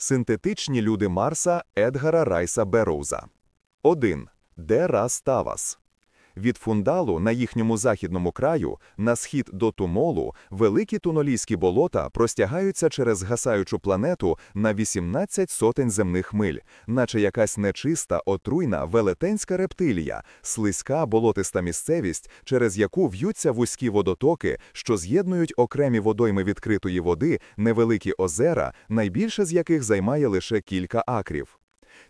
Синтетичні люди Марса Едгара Райса Бероуза. 1. Де Рас Тавас. Від фундалу на їхньому західному краю, на схід до Тунолу, великі тунолійські болота простягаються через гасаючу планету на 18 сотень земних миль, наче якась нечиста, отруйна велетенська рептилія, слизька болотиста місцевість, через яку в'ються вузькі водотоки, що з'єднують окремі водойми відкритої води, невеликі озера, найбільше з яких займає лише кілька акрів.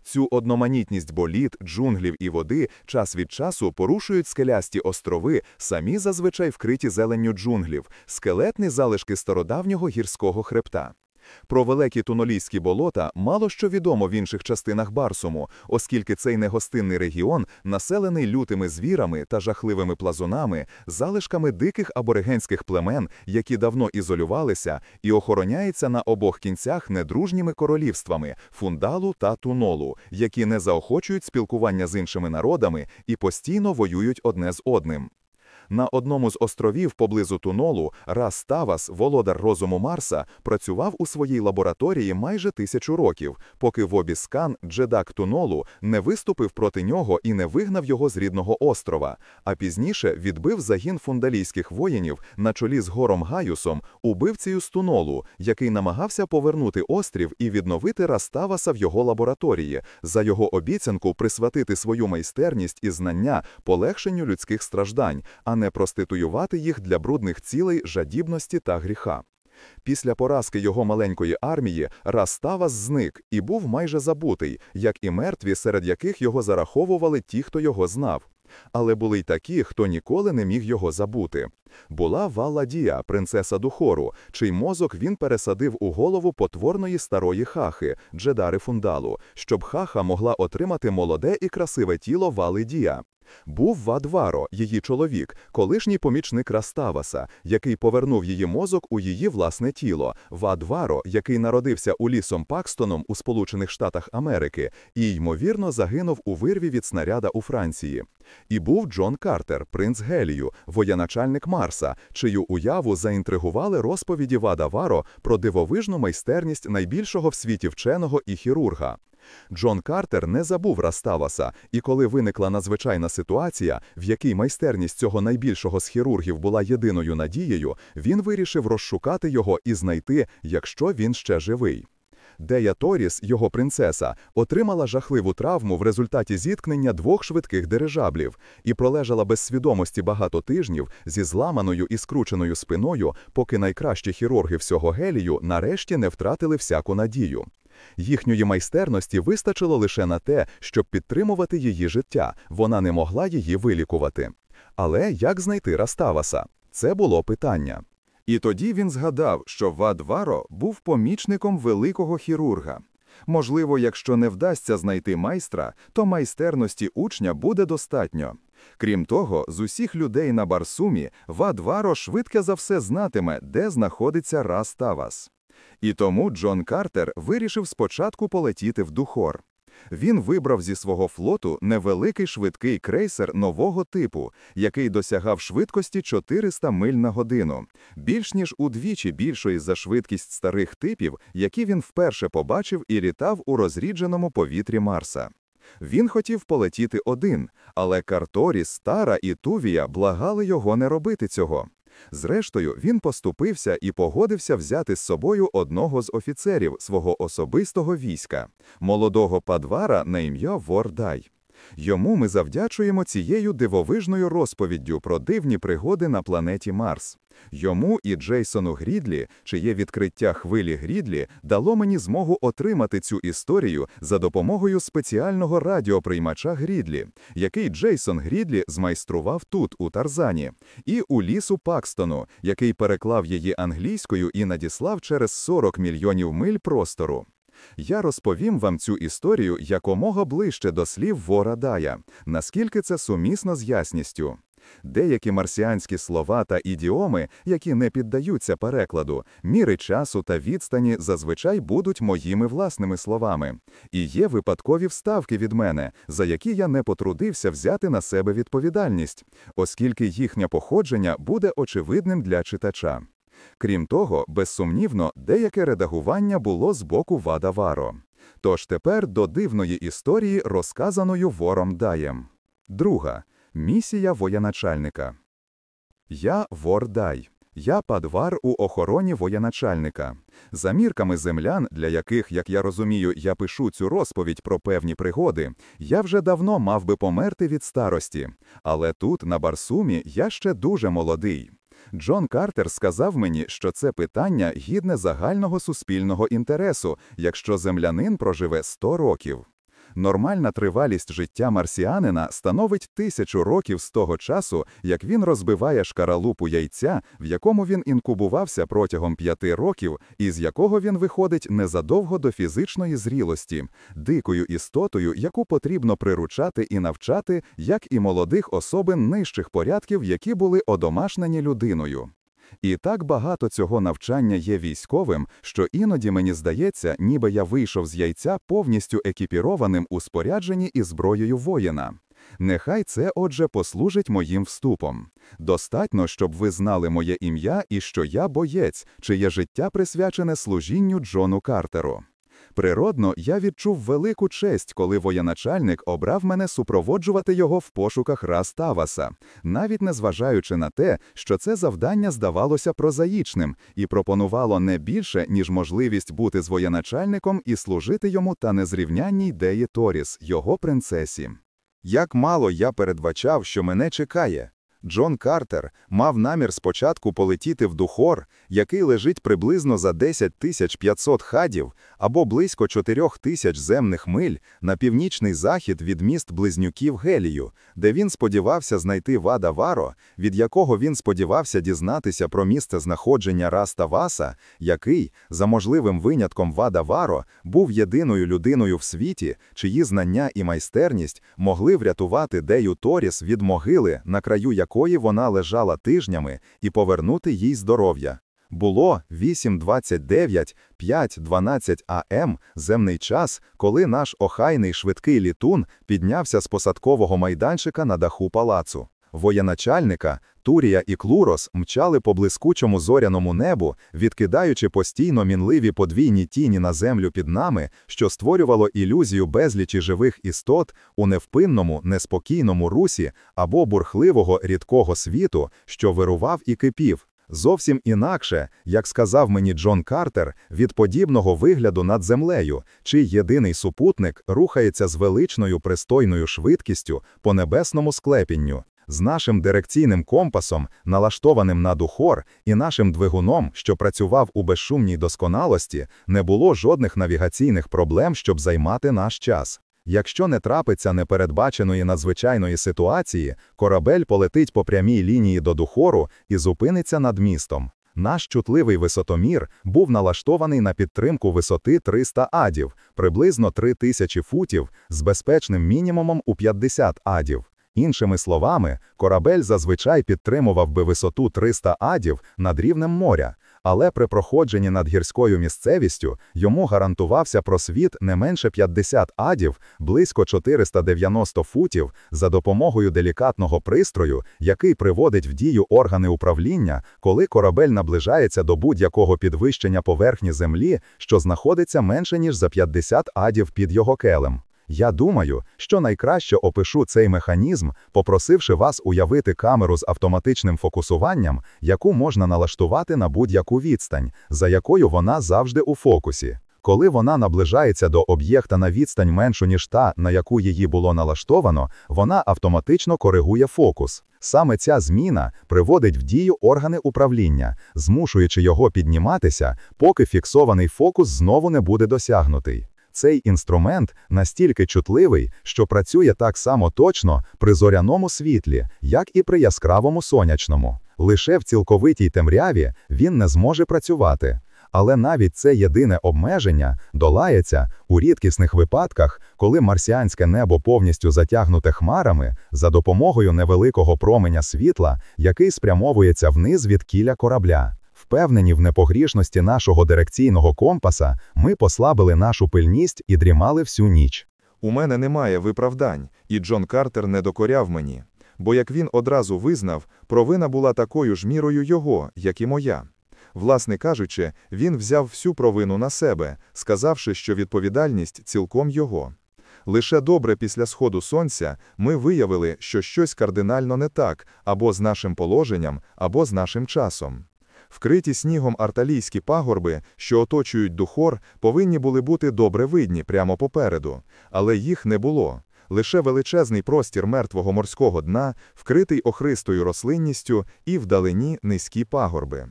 Цю одноманітність боліт, джунглів і води час від часу порушують скелясті острови, самі зазвичай вкриті зеленню джунглів, скелетні залишки стародавнього гірського хребта. Про великі тунолійські болота мало що відомо в інших частинах Барсуму, оскільки цей негостинний регіон населений лютими звірами та жахливими плазунами, залишками диких аборигенських племен, які давно ізолювалися, і охороняється на обох кінцях недружніми королівствами фундалу та тунолу, які не заохочують спілкування з іншими народами і постійно воюють одне з одним. На одному з островів поблизу Тунолу Рас Тавас, володар розуму Марса, працював у своїй лабораторії майже тисячу років, поки Вобіскан, джедак Тунолу, не виступив проти нього і не вигнав його з рідного острова, а пізніше відбив загін фундалійських воїнів на чолі з гором Гаюсом, убивцею з Тунолу, який намагався повернути острів і відновити Раставаса в його лабораторії, за його обіцянку присвятити свою майстерність і знання полегшенню людських страждань. а не проституювати їх для брудних цілей жадібності та гріха. Після поразки його маленької армії Раставас зник і був майже забутий, як і мертві, серед яких його зараховували ті, хто його знав. Але були й такі, хто ніколи не міг його забути. Була Валладія, принцеса Духору, чий мозок він пересадив у голову потворної старої хахи, Джедари Фундалу, щоб хаха могла отримати молоде і красиве тіло Валидія. Був Вадваро, її чоловік, колишній помічник Раставаса, який повернув її мозок у її власне тіло. Вадваро, який народився у лісом Пакстоном у Сполучених Штатах Америки, і ймовірно загинув у вирві від снаряда у Франції. І був Джон Картер, принц Гелію, воєначальник Марса, чию уяву заінтригували розповіді Вада Варо про дивовижну майстерність найбільшого в світі вченого і хірурга. Джон Картер не забув Раставаса, і коли виникла надзвичайна ситуація, в якій майстерність цього найбільшого з хірургів була єдиною надією, він вирішив розшукати його і знайти, якщо він ще живий. Дея Торіс, його принцеса, отримала жахливу травму в результаті зіткнення двох швидких дирижаблів і пролежала без свідомості багато тижнів зі зламаною і скрученою спиною, поки найкращі хірурги всього гелію нарешті не втратили всяку надію. Їхньої майстерності вистачило лише на те, щоб підтримувати її життя, вона не могла її вилікувати. Але як знайти Раставаса? Це було питання. І тоді він згадав, що Вадваро був помічником великого хірурга. Можливо, якщо не вдасться знайти майстра, то майстерності учня буде достатньо. Крім того, з усіх людей на Барсумі Вадваро швидко за все знатиме, де знаходиться Раставас. І тому Джон Картер вирішив спочатку полетіти в Духор. Він вибрав зі свого флоту невеликий швидкий крейсер нового типу, який досягав швидкості 400 миль на годину, більш ніж удвічі більшої за швидкість старих типів, які він вперше побачив і літав у розрідженому повітрі Марса. Він хотів полетіти один, але Карторіс, Тара і Тувія благали його не робити цього. Зрештою, він поступився і погодився взяти з собою одного з офіцерів свого особистого війська, молодого падвара на ім'я Вордай. Йому ми завдячуємо цією дивовижною розповіддю про дивні пригоди на планеті Марс. Йому і Джейсону Грідлі, чиє відкриття хвилі Грідлі, дало мені змогу отримати цю історію за допомогою спеціального радіоприймача Грідлі, який Джейсон Грідлі змайстрував тут, у Тарзані, і у лісу Пакстону, який переклав її англійською і надіслав через 40 мільйонів миль простору. Я розповім вам цю історію якомога ближче до слів Вора Дая, наскільки це сумісно з ясністю. Деякі марсіанські слова та ідіоми, які не піддаються перекладу, міри часу та відстані зазвичай будуть моїми власними словами, і є випадкові вставки від мене, за які я не потрудився взяти на себе відповідальність, оскільки їхнє походження буде очевидним для читача. Крім того, безсумнівно, деяке редагування було з боку Вада Варо. Тож тепер до дивної історії, розказаною вором Даєм. Друга. Місія воєначальника. Я вор Дай. Я падвар у охороні воєначальника. За мірками землян, для яких, як я розумію, я пишу цю розповідь про певні пригоди, я вже давно мав би померти від старості. Але тут, на Барсумі, я ще дуже молодий. Джон Картер сказав мені, що це питання гідне загального суспільного інтересу, якщо землянин проживе 100 років. Нормальна тривалість життя марсіанина становить тисячу років з того часу, як він розбиває шкаралупу яйця, в якому він інкубувався протягом п'яти років, і з якого він виходить незадовго до фізичної зрілості, дикою істотою, яку потрібно приручати і навчати, як і молодих особин нижчих порядків, які були одомашнені людиною. І так багато цього навчання є військовим, що іноді мені здається, ніби я вийшов з яйця повністю екіпірованим у спорядженні і зброєю воїна. Нехай це, отже, послужить моїм вступом. Достатньо, щоб ви знали моє ім'я і що я боєць, чиє життя присвячене служінню Джону Картеру. Природно, я відчув велику честь, коли воєначальник обрав мене супроводжувати його в пошуках Рас Таваса, навіть незважаючи на те, що це завдання здавалося прозаїчним і пропонувало не більше, ніж можливість бути з воєначальником і служити йому та незрівнянній Деї Торіс, його принцесі. Як мало я передбачав, що мене чекає. Джон Картер мав намір спочатку полетіти в Духор, який лежить приблизно за 10 500 хадів або близько 4 тисяч земних миль на північний захід від міст близнюків Гелію, де він сподівався знайти Вада Варо, від якого він сподівався дізнатися про місце знаходження Раста Васа, який, за можливим винятком Вада Варо, був єдиною людиною в світі, чиї знання і майстерність могли врятувати Дею Торіс від могили, на краю якої вона лежала тижнями, і повернути їй здоров'я. Було 8.29, 5.12 АМ земний час, коли наш охайний швидкий літун піднявся з посадкового майданчика на даху палацу. Воєначальника, Турія і Клурос мчали по блискучому зоряному небу, відкидаючи постійно мінливі подвійні тіні на землю під нами, що створювало ілюзію безлічі живих істот у невпинному, неспокійному русі або бурхливого рідкого світу, що вирував і кипів. Зовсім інакше, як сказав мені Джон Картер, від подібного вигляду над землею, чий єдиний супутник рухається з величною пристойною швидкістю по небесному склепінню. З нашим дирекційним компасом, налаштованим на духор, і нашим двигуном, що працював у безшумній досконалості, не було жодних навігаційних проблем, щоб займати наш час. Якщо не трапиться непередбаченої надзвичайної ситуації, корабель полетить по прямій лінії до духору і зупиниться над містом. Наш чутливий висотомір був налаштований на підтримку висоти 300 адів, приблизно 3000 футів, з безпечним мінімумом у 50 адів. Іншими словами, корабель зазвичай підтримував би висоту 300 адів над рівнем моря, але при проходженні над гірською місцевістю йому гарантувався просвіт не менше 50 адів, близько 490 футів, за допомогою делікатного пристрою, який приводить в дію органи управління, коли корабель наближається до будь-якого підвищення поверхні землі, що знаходиться менше ніж за 50 адів під його келем. Я думаю, що найкраще опишу цей механізм, попросивши вас уявити камеру з автоматичним фокусуванням, яку можна налаштувати на будь-яку відстань, за якою вона завжди у фокусі. Коли вона наближається до об'єкта на відстань меншу, ніж та, на яку її було налаштовано, вона автоматично коригує фокус. Саме ця зміна приводить в дію органи управління, змушуючи його підніматися, поки фіксований фокус знову не буде досягнутий. Цей інструмент настільки чутливий, що працює так само точно при зоряному світлі, як і при яскравому сонячному. Лише в цілковитій темряві він не зможе працювати. Але навіть це єдине обмеження долається у рідкісних випадках, коли марсіанське небо повністю затягнуте хмарами за допомогою невеликого променя світла, який спрямовується вниз від кіля корабля. Впевнені в непогрішності нашого дирекційного компаса, ми послабили нашу пильність і дрімали всю ніч. У мене немає виправдань, і Джон Картер не докоряв мені, бо як він одразу визнав, провина була такою ж мірою його, як і моя. Власне кажучи, він взяв всю провину на себе, сказавши, що відповідальність цілком його. Лише добре після сходу сонця ми виявили, що щось кардинально не так або з нашим положенням, або з нашим часом. Вкриті снігом арталійські пагорби, що оточують духор, повинні були бути добре видні прямо попереду, але їх не було. Лише величезний простір мертвого морського дна, вкритий охристою рослинністю і вдалині низькі пагорби.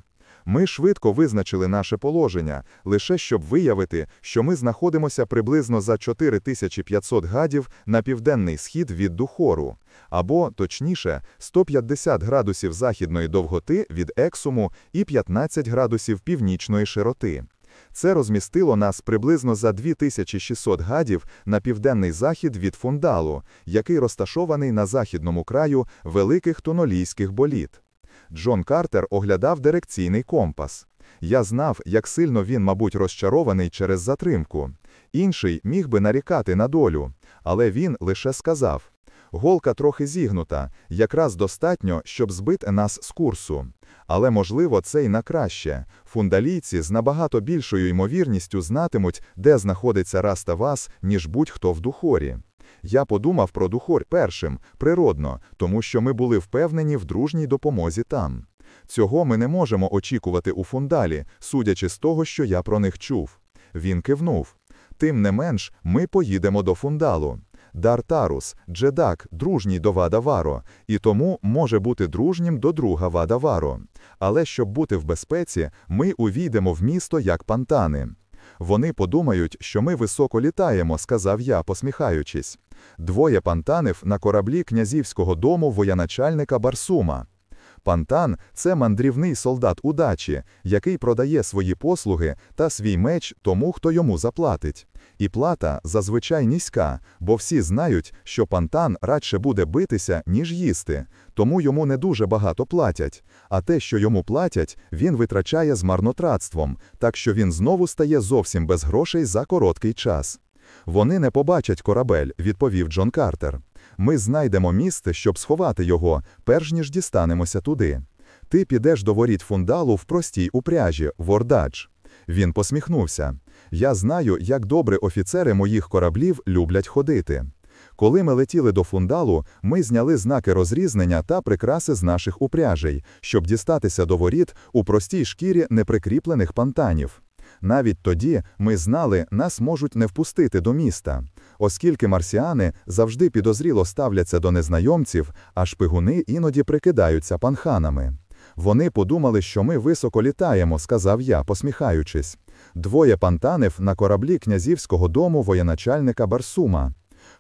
Ми швидко визначили наше положення, лише щоб виявити, що ми знаходимося приблизно за 4500 гадів на південний схід від Духору, або, точніше, 150 градусів західної довготи від Ексуму і 15 градусів північної широти. Це розмістило нас приблизно за 2600 гадів на південний захід від Фундалу, який розташований на західному краю великих тонолійських боліт. Джон Картер оглядав дирекційний компас. Я знав, як сильно він, мабуть, розчарований через затримку. Інший міг би нарікати на долю, але він лише сказав: голка трохи зігнута, якраз достатньо, щоб збити нас з курсу. Але, можливо, це й на краще. Фундалійці з набагато більшою ймовірністю знатимуть, де знаходиться Раста Вас, ніж будь-хто в Духорі. Я подумав про Духор першим, природно, тому що ми були впевнені в дружній допомозі там. Цього ми не можемо очікувати у фундалі, судячи з того, що я про них чув. Він кивнув. Тим не менш, ми поїдемо до фундалу. Дартарус, Джедак, дружній до Вадаваро, і тому може бути дружнім до друга Вадаваро. Але щоб бути в безпеці, ми увійдемо в місто як пантани. Вони подумають, що ми високо літаємо, сказав я, посміхаючись. Двоє пантанів на кораблі князівського дому воєначальника Барсума. Пантан це мандрівний солдат удачі, який продає свої послуги та свій меч тому, хто йому заплатить. І плата зазвичай низька, бо всі знають, що пантан радше буде битися, ніж їсти, тому йому не дуже багато платять. А те, що йому платять, він витрачає з марнотратством, так що він знову стає зовсім без грошей за короткий час. Вони не побачать корабель, відповів Джон Картер. Ми знайдемо місце, щоб сховати його, перш ніж дістанемося туди. Ти підеш до воріт фундалу в простій упряжі, Вордадж. Він посміхнувся. Я знаю, як добре офіцери моїх кораблів люблять ходити. Коли ми летіли до фундалу, ми зняли знаки розрізнення та прикраси з наших упряжей, щоб дістатися до воріт у простій шкірі неприкріплених пантанів. Навіть тоді ми знали, нас можуть не впустити до міста, оскільки марсіани завжди підозріло ставляться до незнайомців, а шпигуни іноді прикидаються панханами. Вони подумали, що ми високо літаємо, сказав я, посміхаючись. Двоє пантанів на кораблі князівського дому воєначальника Барсума.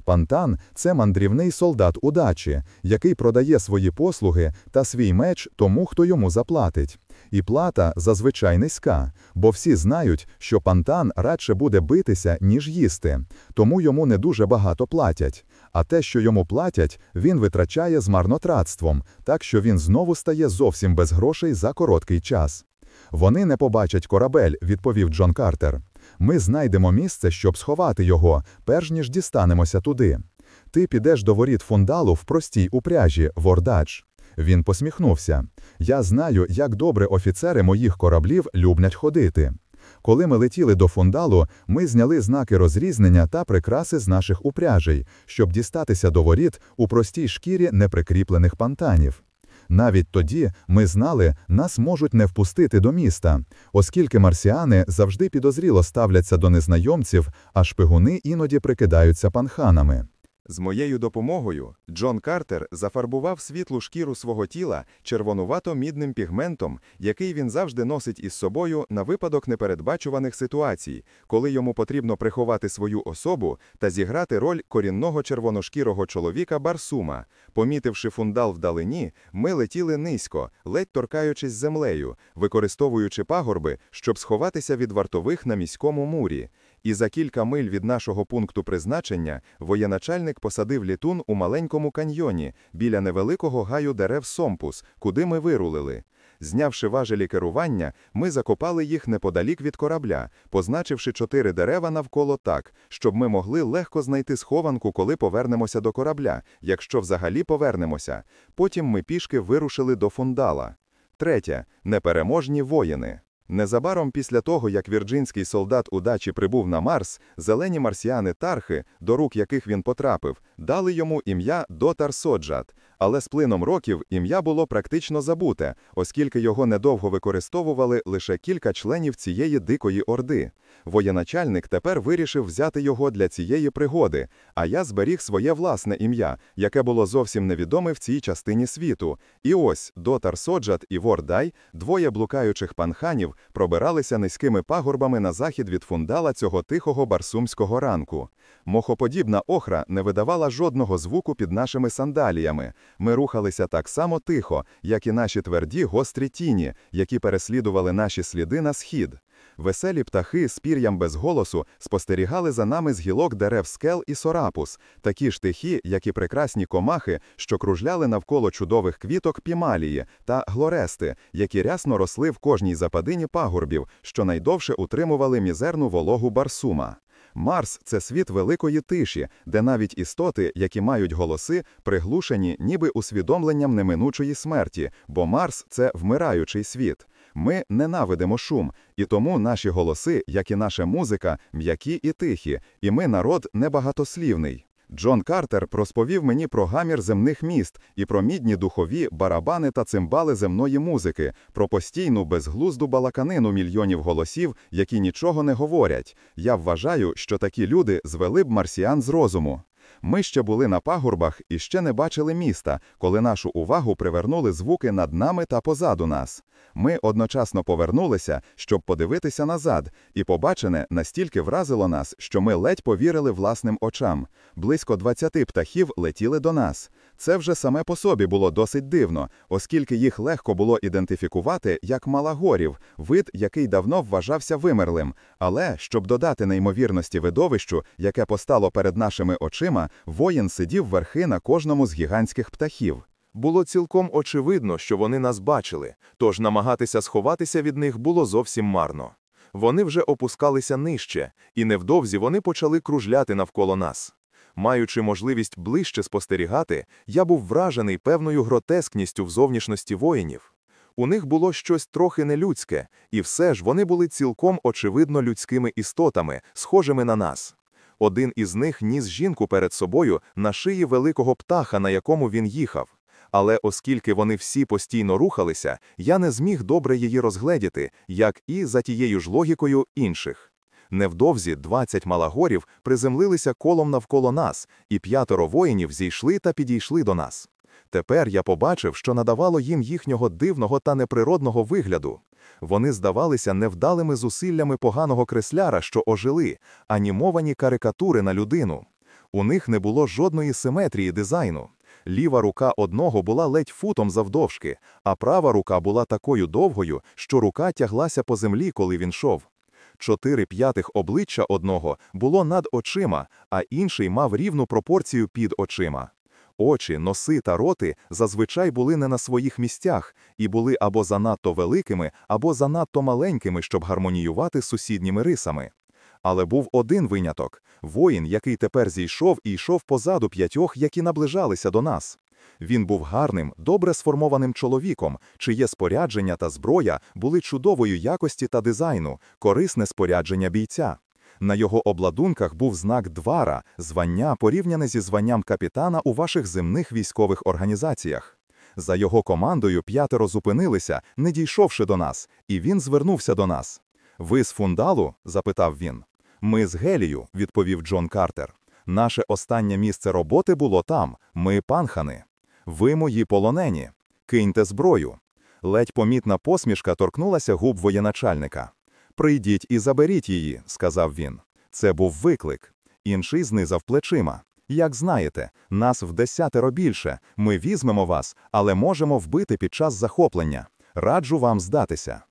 Пантан це мандрівний солдат удачі, який продає свої послуги та свій меч тому, хто йому заплатить. І плата зазвичай низька, бо всі знають, що пантан радше буде битися, ніж їсти, тому йому не дуже багато платять. А те, що йому платять, він витрачає з марнотратством, так що він знову стає зовсім без грошей за короткий час. Вони не побачать корабель, відповів Джон Картер. Ми знайдемо місце, щоб сховати його, перш ніж дістанемося туди. Ти підеш до воріт фундалу в простій упряжі, Вордадж. Він посміхнувся. Я знаю, як добре офіцери моїх кораблів люблять ходити. Коли ми летіли до фундалу, ми зняли знаки розрізнення та прикраси з наших упряжей, щоб дістатися до воріт у простій шкірі неприкріплених пантанів. Навіть тоді ми знали, нас можуть не впустити до міста, оскільки марсіани завжди підозріло ставляться до незнайомців, а шпигуни іноді прикидаються панханами. З моєю допомогою Джон Картер зафарбував світлу шкіру свого тіла червонувато-мідним пігментом, який він завжди носить із собою на випадок непередбачуваних ситуацій, коли йому потрібно приховати свою особу та зіграти роль корінного червоношкірого чоловіка Барсума. Помітивши фундал вдалині, ми летіли низько, ледь торкаючись землею, використовуючи пагорби, щоб сховатися від вартових на міському мурі. І за кілька миль від нашого пункту призначення воєначальник посадив літун у маленькому каньйоні біля невеликого гаю дерев Сомпус, куди ми вирулили. Знявши важелі керування, ми закопали їх неподалік від корабля, позначивши чотири дерева навколо так, щоб ми могли легко знайти схованку, коли повернемося до корабля, якщо взагалі повернемося. Потім ми пішки вирушили до фундала. Третє непереможні воїни. Незабаром після того, як вірджинський солдат удачі прибув на Марс, зелені марсіани Тархи, до рук яких він потрапив, дали йому ім'я Дотар Соджат. Але з плином років ім'я було практично забуте, оскільки його недовго використовували лише кілька членів цієї дикої орди. Воєначальник тепер вирішив взяти його для цієї пригоди, а я зберіг своє власне ім'я, яке було зовсім невідоме в цій частині світу. І ось Дотар Соджат і Вордай, двоє блукаючих панханів, пробиралися низькими пагорбами на захід від фундала цього тихого барсумського ранку. Мохоподібна охра не видавала жодного звуку під нашими сандаліями. Ми рухалися так само тихо, як і наші тверді гострі тіні, які переслідували наші сліди на схід. Веселі птахи з пір'ям без голосу спостерігали за нами з гілок дерев скел і сорапус, такі ж тихі, як і прекрасні комахи, що кружляли навколо чудових квіток пімалії та глорести, які рясно росли в кожній западині пагорбів, що найдовше утримували мізерну вологу барсума. Марс це світ великої тиші, де навіть істоти, які мають голоси, приглушені ніби усвідомленням неминучої смерті, бо Марс це вмираючий світ. Ми ненавидимо шум, і тому наші голоси, як і наша музика, м'які і тихі, і ми народ небагатослівний. Джон Картер розповів мені про гамір земних міст і про мідні духові барабани та цимбали земної музики, про постійну безглузду балаканину мільйонів голосів, які нічого не говорять. Я вважаю, що такі люди звели б марсіан з розуму. Ми ще були на пагорбах і ще не бачили міста, коли нашу увагу привернули звуки над нами та позаду нас. Ми одночасно повернулися, щоб подивитися назад, і побачене настільки вразило нас, що ми ледь повірили власним очам. Близько 20 птахів летіли до нас. Це вже саме по собі було досить дивно, оскільки їх легко було ідентифікувати як малагорів, вид, який давно вважався вимерлим. Але щоб додати неймовірності видовищу, яке постало перед нашими очима, воїн сидів верхи на кожному з гігантських птахів. Було цілком очевидно, що вони нас бачили, тож намагатися сховатися від них було зовсім марно. Вони вже опускалися нижче, і невдовзі вони почали кружляти навколо нас. Маючи можливість ближче спостерігати, я був вражений певною гротескністю в зовнішності воїнів. У них було щось трохи нелюдське, і все ж вони були цілком очевидно людськими істотами, схожими на нас. Один із них ніс жінку перед собою на шиї великого птаха, на якому він їхав. Але оскільки вони всі постійно рухалися, я не зміг добре її розгледіти, як і за тією ж логікою інших. Невдовзі 20 малагорів приземлилися колом навколо нас, і п'ятеро воїнів зійшли та підійшли до нас. Тепер я побачив, що надавало їм їхнього дивного та неприродного вигляду. Вони здавалися невдалими зусиллями поганого кресляра, що ожили, анімовані карикатури на людину. У них не було жодної симетрії дизайну. Ліва рука одного була ледь футом завдовжки, а права рука була такою довгою, що рука тяглася по землі, коли він шов. Чотири п'ятих обличчя одного було над очима, а інший мав рівну пропорцію під очима. Очі, носи та роти зазвичай були не на своїх місцях і були або занадто великими, або занадто маленькими, щоб гармоніювати з сусідніми рисами. Але був один виняток воїн, який тепер зійшов і йшов позаду п'ятьох, які наближалися до нас. Він був гарним, добре сформованим чоловіком, чиє спорядження та зброя були чудової якості та дизайну, корисне спорядження бійця. На його обладунках був знак двара, звання, порівняне зі званням капітана у ваших земних військових організаціях. За його командою п'ятеро зупинилися, не дійшовши до нас, і він звернувся до нас. Ви з фундалу? запитав він. Ми з Гелію, відповів Джон Картер. Наше останнє місце роботи було там. Ми панхани. Ви мої полонені. Киньте зброю. Ледь помітна посмішка торкнулася губ воєначальника. Прийдіть і заберіть її, сказав він. Це був виклик. Інший знизав плечима. Як знаєте, нас в десятеро більше. Ми візьмемо вас, але можемо вбити під час захоплення. Раджу вам здатися.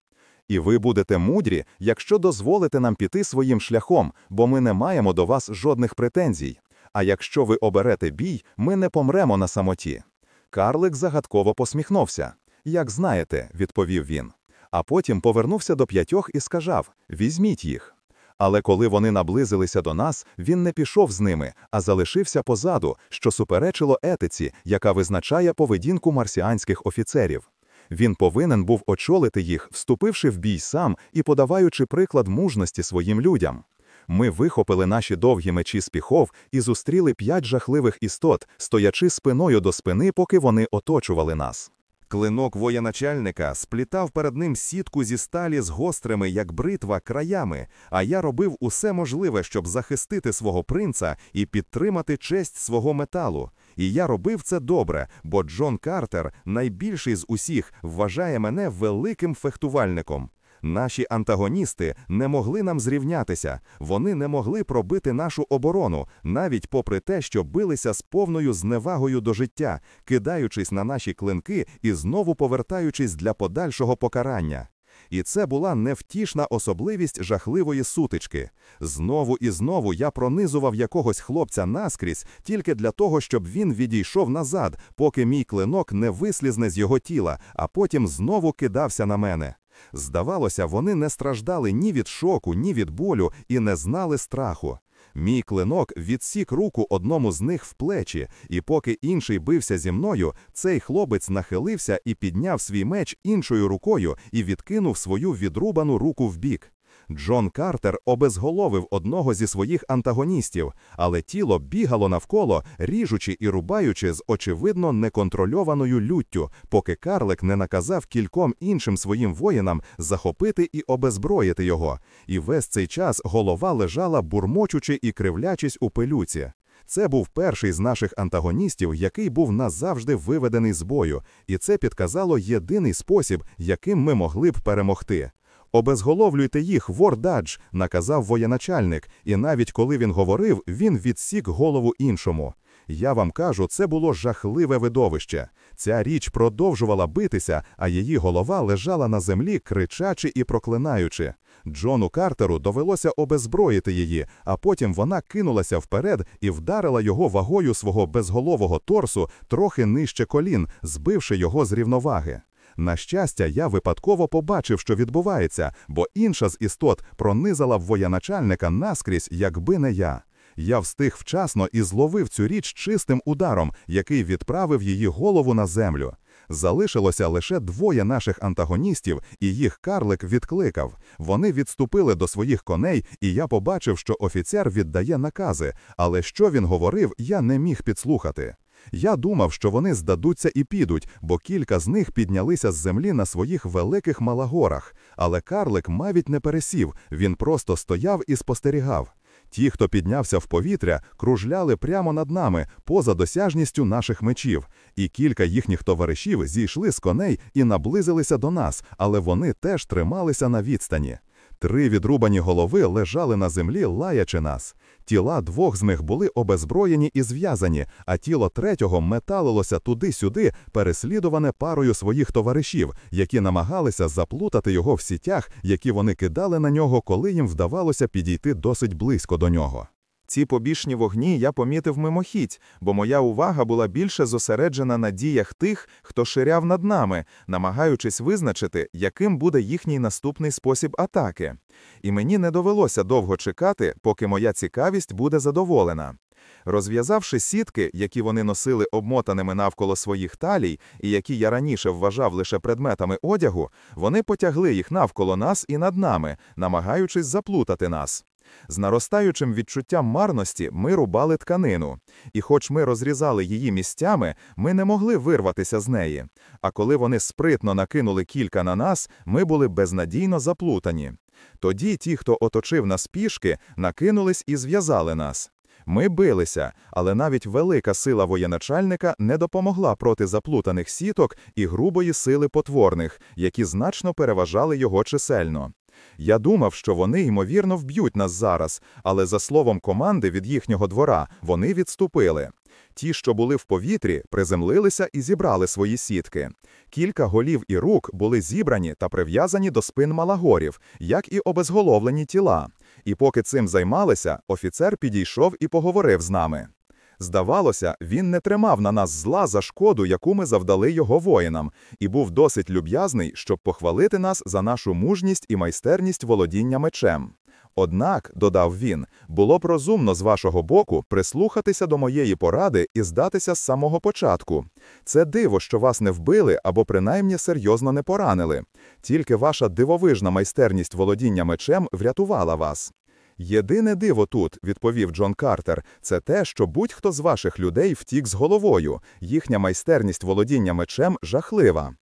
І ви будете мудрі, якщо дозволите нам піти своїм шляхом, бо ми не маємо до вас жодних претензій. А якщо ви оберете бій, ми не помремо на самоті. Карлик загадково посміхнувся. Як знаєте, відповів він. А потім повернувся до п'ятьох і сказав: Візьміть їх. Але коли вони наблизилися до нас, він не пішов з ними, а залишився позаду, що суперечило етиці, яка визначає поведінку марсіанських офіцерів. Він повинен був очолити їх, вступивши в бій сам і подаваючи приклад мужності своїм людям. Ми вихопили наші довгі мечі з піхов і зустріли п'ять жахливих істот, стоячи спиною до спини, поки вони оточували нас. Клинок воєначальника сплітав перед ним сітку зі сталі з гострими, як бритва, краями, а я робив усе можливе, щоб захистити свого принца і підтримати честь свого металу. І я робив це добре, бо Джон Картер, найбільший з усіх, вважає мене великим фехтувальником. Наші антагоністи не могли нам зрівнятися, вони не могли пробити нашу оборону, навіть попри те, що билися з повною зневагою до життя, кидаючись на наші клинки і знову повертаючись для подальшого покарання. І це була невтішна особливість жахливої сутички. Знову і знову я пронизував якогось хлопця наскрізь тільки для того, щоб він відійшов назад, поки мій клинок не вислізне з його тіла, а потім знову кидався на мене. Здавалося, вони не страждали ні від шоку, ні від болю і не знали страху. Мій клинок відсік руку одному з них в плечі, і поки інший бився зі мною, цей хлопець нахилився і підняв свій меч іншою рукою і відкинув свою відрубану руку вбік. Джон Картер обезголовив одного зі своїх антагоністів, але тіло бігало навколо, ріжучи і рубаючи з очевидно неконтрольованою люттю, поки Карлик не наказав кільком іншим своїм воїнам захопити і обезброїти його. І весь цей час голова лежала, бурмочучи і кривлячись у пилюці. Це був перший з наших антагоністів, який був назавжди виведений з бою, і це підказало єдиний спосіб, яким ми могли б перемогти. Обезголовлюйте їх, вордадж, наказав воєначальник, і навіть коли він говорив, він відсік голову іншому. Я вам кажу, це було жахливе видовище. Ця річ продовжувала битися, а її голова лежала на землі, кричачи і проклинаючи. Джону Картеру довелося обезброїти її, а потім вона кинулася вперед і вдарила його вагою свого безголового торсу трохи нижче колін, збивши його з рівноваги. На щастя, я випадково побачив, що відбувається, бо інша з істот пронизала б воєначальника наскрізь, якби не я. Я встиг вчасно і зловив цю річ чистим ударом, який відправив її голову на землю. Залишилося лише двоє наших антагоністів, і їх карлик відкликав. Вони відступили до своїх коней, і я побачив, що офіцер віддає накази, але що він говорив, я не міг підслухати. Я думав, що вони здадуться і підуть, бо кілька з них піднялися з землі на своїх великих малагорах. Але карлик мавіть не пересів, він просто стояв і спостерігав. Ті, хто піднявся в повітря, кружляли прямо над нами, поза досяжністю наших мечів, і кілька їхніх товаришів зійшли з коней і наблизилися до нас, але вони теж трималися на відстані. Три відрубані голови лежали на землі, лаячи нас. Тіла двох з них були обезброєні і зв'язані, а тіло третього металилося туди-сюди, переслідуване парою своїх товаришів, які намагалися заплутати його в сітях, які вони кидали на нього, коли їм вдавалося підійти досить близько до нього. Ці побічні вогні я помітив мимохідь, бо моя увага була більше зосереджена на діях тих, хто ширяв над нами, намагаючись визначити, яким буде їхній наступний спосіб атаки. І мені не довелося довго чекати, поки моя цікавість буде задоволена. Розв'язавши сітки, які вони носили обмотаними навколо своїх талій, і які я раніше вважав лише предметами одягу, вони потягли їх навколо нас і над нами, намагаючись заплутати нас. З наростаючим відчуттям марності ми рубали тканину, і хоч ми розрізали її місцями, ми не могли вирватися з неї. А коли вони спритно накинули кілька на нас, ми були безнадійно заплутані. Тоді ті, хто оточив нас пішки, накинулись і зв'язали нас. Ми билися, але навіть велика сила воєначальника не допомогла проти заплутаних сіток і грубої сили потворних, які значно переважали його чисельно. Я думав, що вони, ймовірно, вб'ють нас зараз, але за словом команди від їхнього двора вони відступили. Ті, що були в повітрі, приземлилися і зібрали свої сітки. Кілька голів і рук були зібрані та прив'язані до спин малагорів, як і обезголовлені тіла. І поки цим займалися, офіцер підійшов і поговорив з нами. Здавалося, він не тримав на нас зла за шкоду, яку ми завдали його воїнам, і був досить люб'язний, щоб похвалити нас за нашу мужність і майстерність володіння мечем. Однак, додав він, було б розумно з вашого боку прислухатися до моєї поради і здатися з самого початку. Це диво, що вас не вбили або принаймні серйозно не поранили. Тільки ваша дивовижна майстерність володіння мечем врятувала вас. Єдине диво тут, відповів Джон Картер, це те, що будь-хто з ваших людей втік з головою. Їхня майстерність володіння мечем жахлива.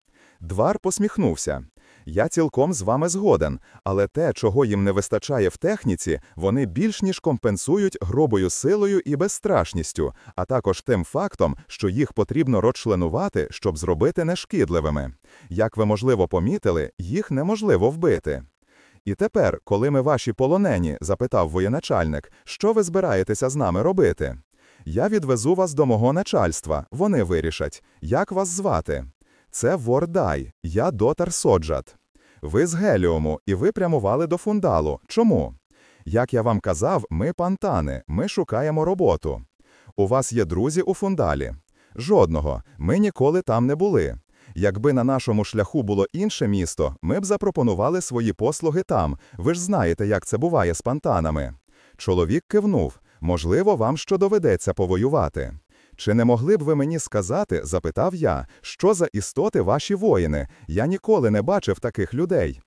Двар посміхнувся. Я цілком з вами згоден, але те, чого їм не вистачає в техніці, вони більш ніж компенсують грубою силою і безстрашністю, а також тим фактом, що їх потрібно розчленувати, щоб зробити нешкідливими. Як ви, можливо, помітили, їх неможливо вбити. І тепер, коли ми ваші полонені, запитав воєначальник, що ви збираєтеся з нами робити? Я відвезу вас до мого начальства, вони вирішать, як вас звати. Це Вордай, я дотар Соджат. Ви з Геліуму, і ви прямували до фундалу. Чому? Як я вам казав, ми пантани, ми шукаємо роботу. У вас є друзі у фундалі? Жодного, ми ніколи там не були. Якби на нашому шляху було інше місто, ми б запропонували свої послуги там. Ви ж знаєте, як це буває з пантанами. Чоловік кивнув. Можливо, вам що доведеться повоювати. Чи не могли б ви мені сказати, запитав я, що за істоти ваші воїни? Я ніколи не бачив таких людей.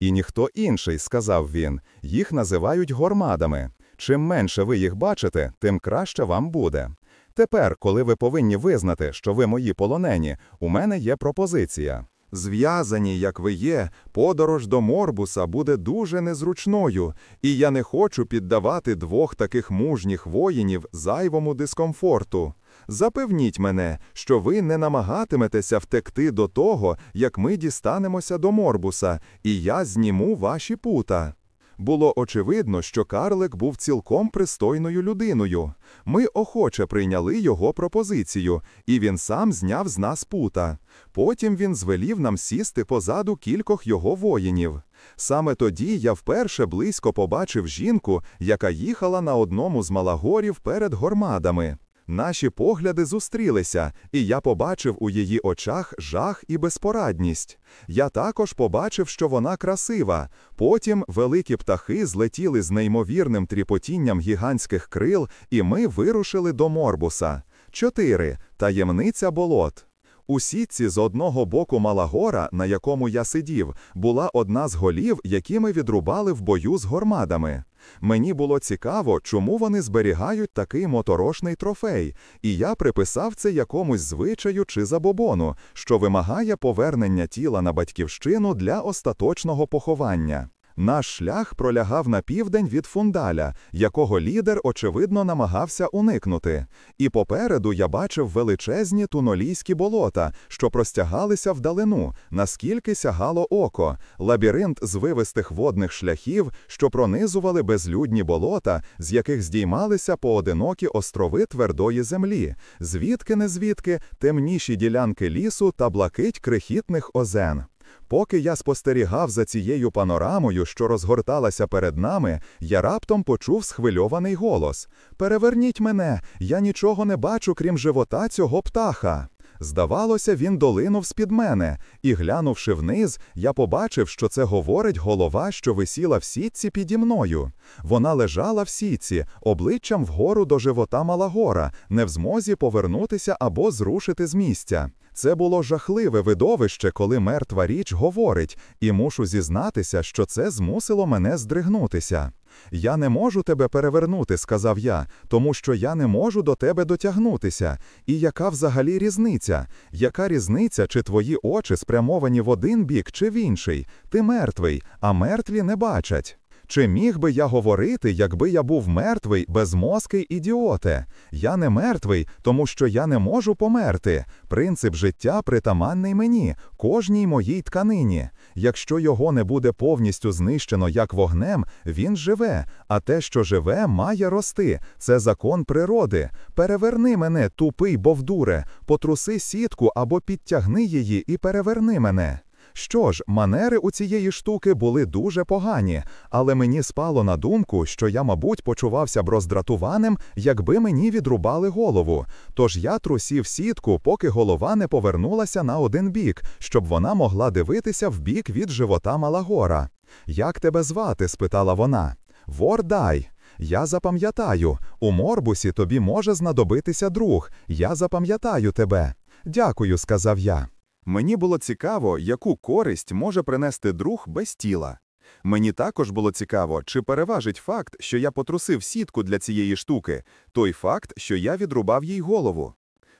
І ніхто інший, сказав він, їх називають гормадами. Чим менше ви їх бачите, тим краще вам буде. Тепер, коли ви повинні визнати, що ви мої полонені, у мене є пропозиція. Зв'язані, як ви є, подорож до Морбуса буде дуже незручною, і я не хочу піддавати двох таких мужніх воїнів зайвому дискомфорту. Запевніть мене, що ви не намагатиметеся втекти до того, як ми дістанемося до Морбуса, і я зніму ваші пута. Було очевидно, що Карлик був цілком пристойною людиною. Ми охоче прийняли його пропозицію, і він сам зняв з нас пута. Потім він звелів нам сісти позаду кількох його воїнів. Саме тоді я вперше близько побачив жінку, яка їхала на одному з малагорів перед гормадами. Наші погляди зустрілися, і я побачив у її очах жах і безпорадність. Я також побачив, що вона красива. Потім великі птахи злетіли з неймовірним тріпотінням гігантських крил, і ми вирушили до Морбуса. Чотири таємниця болот. У сітці з одного боку Малагора, на якому я сидів, була одна з голів, які ми відрубали в бою з гормадами. Мені було цікаво, чому вони зберігають такий моторошний трофей, і я приписав це якомусь звичаю чи забобону, що вимагає повернення тіла на батьківщину для остаточного поховання. Наш шлях пролягав на південь від фундаля, якого лідер, очевидно, намагався уникнути. І попереду я бачив величезні тунолійські болота, що простягалися вдалину, наскільки сягало око, лабіринт звивистих водних шляхів, що пронизували безлюдні болота, з яких здіймалися поодинокі острови твердої землі, звідки не звідки темніші ділянки лісу та блакить крихітних озен. Поки я спостерігав за цією панорамою, що розгорталася перед нами, я раптом почув схвильований голос: Переверніть мене, я нічого не бачу, крім живота цього птаха. Здавалося, він долинув з-під мене, і, глянувши вниз, я побачив, що це говорить голова, що висіла в сітці піді мною. Вона лежала в сітці, обличчям вгору до живота Малагора, не в змозі повернутися або зрушити з місця. Це було жахливе видовище, коли мертва річ говорить, і мушу зізнатися, що це змусило мене здригнутися. Я не можу тебе перевернути, сказав я, тому що я не можу до тебе дотягнутися. І яка взагалі різниця? Яка різниця, чи твої очі спрямовані в один бік, чи в інший? Ти мертвий, а мертві не бачать. Чи міг би я говорити, якби я був мертвий, безмозкий ідіоте? Я не мертвий, тому що я не можу померти. Принцип життя притаманний мені, кожній моїй тканині. Якщо його не буде повністю знищено як вогнем, він живе, а те, що живе, має рости. Це закон природи. Переверни мене, тупий бовдуре, потруси сітку або підтягни її і переверни мене. Що ж, манери у цієї штуки були дуже погані, але мені спало на думку, що я, мабуть, почувався б роздратуваним, якби мені відрубали голову. Тож я трусів сітку, поки голова не повернулася на один бік, щоб вона могла дивитися в бік від живота Малагора. Як тебе звати? спитала вона. Вордай. Я запам'ятаю, у Морбусі тобі може знадобитися друг. Я запам'ятаю тебе. Дякую, сказав я. Мені було цікаво, яку користь може принести друг без тіла. Мені також було цікаво, чи переважить факт, що я потрусив сітку для цієї штуки, той факт, що я відрубав їй голову.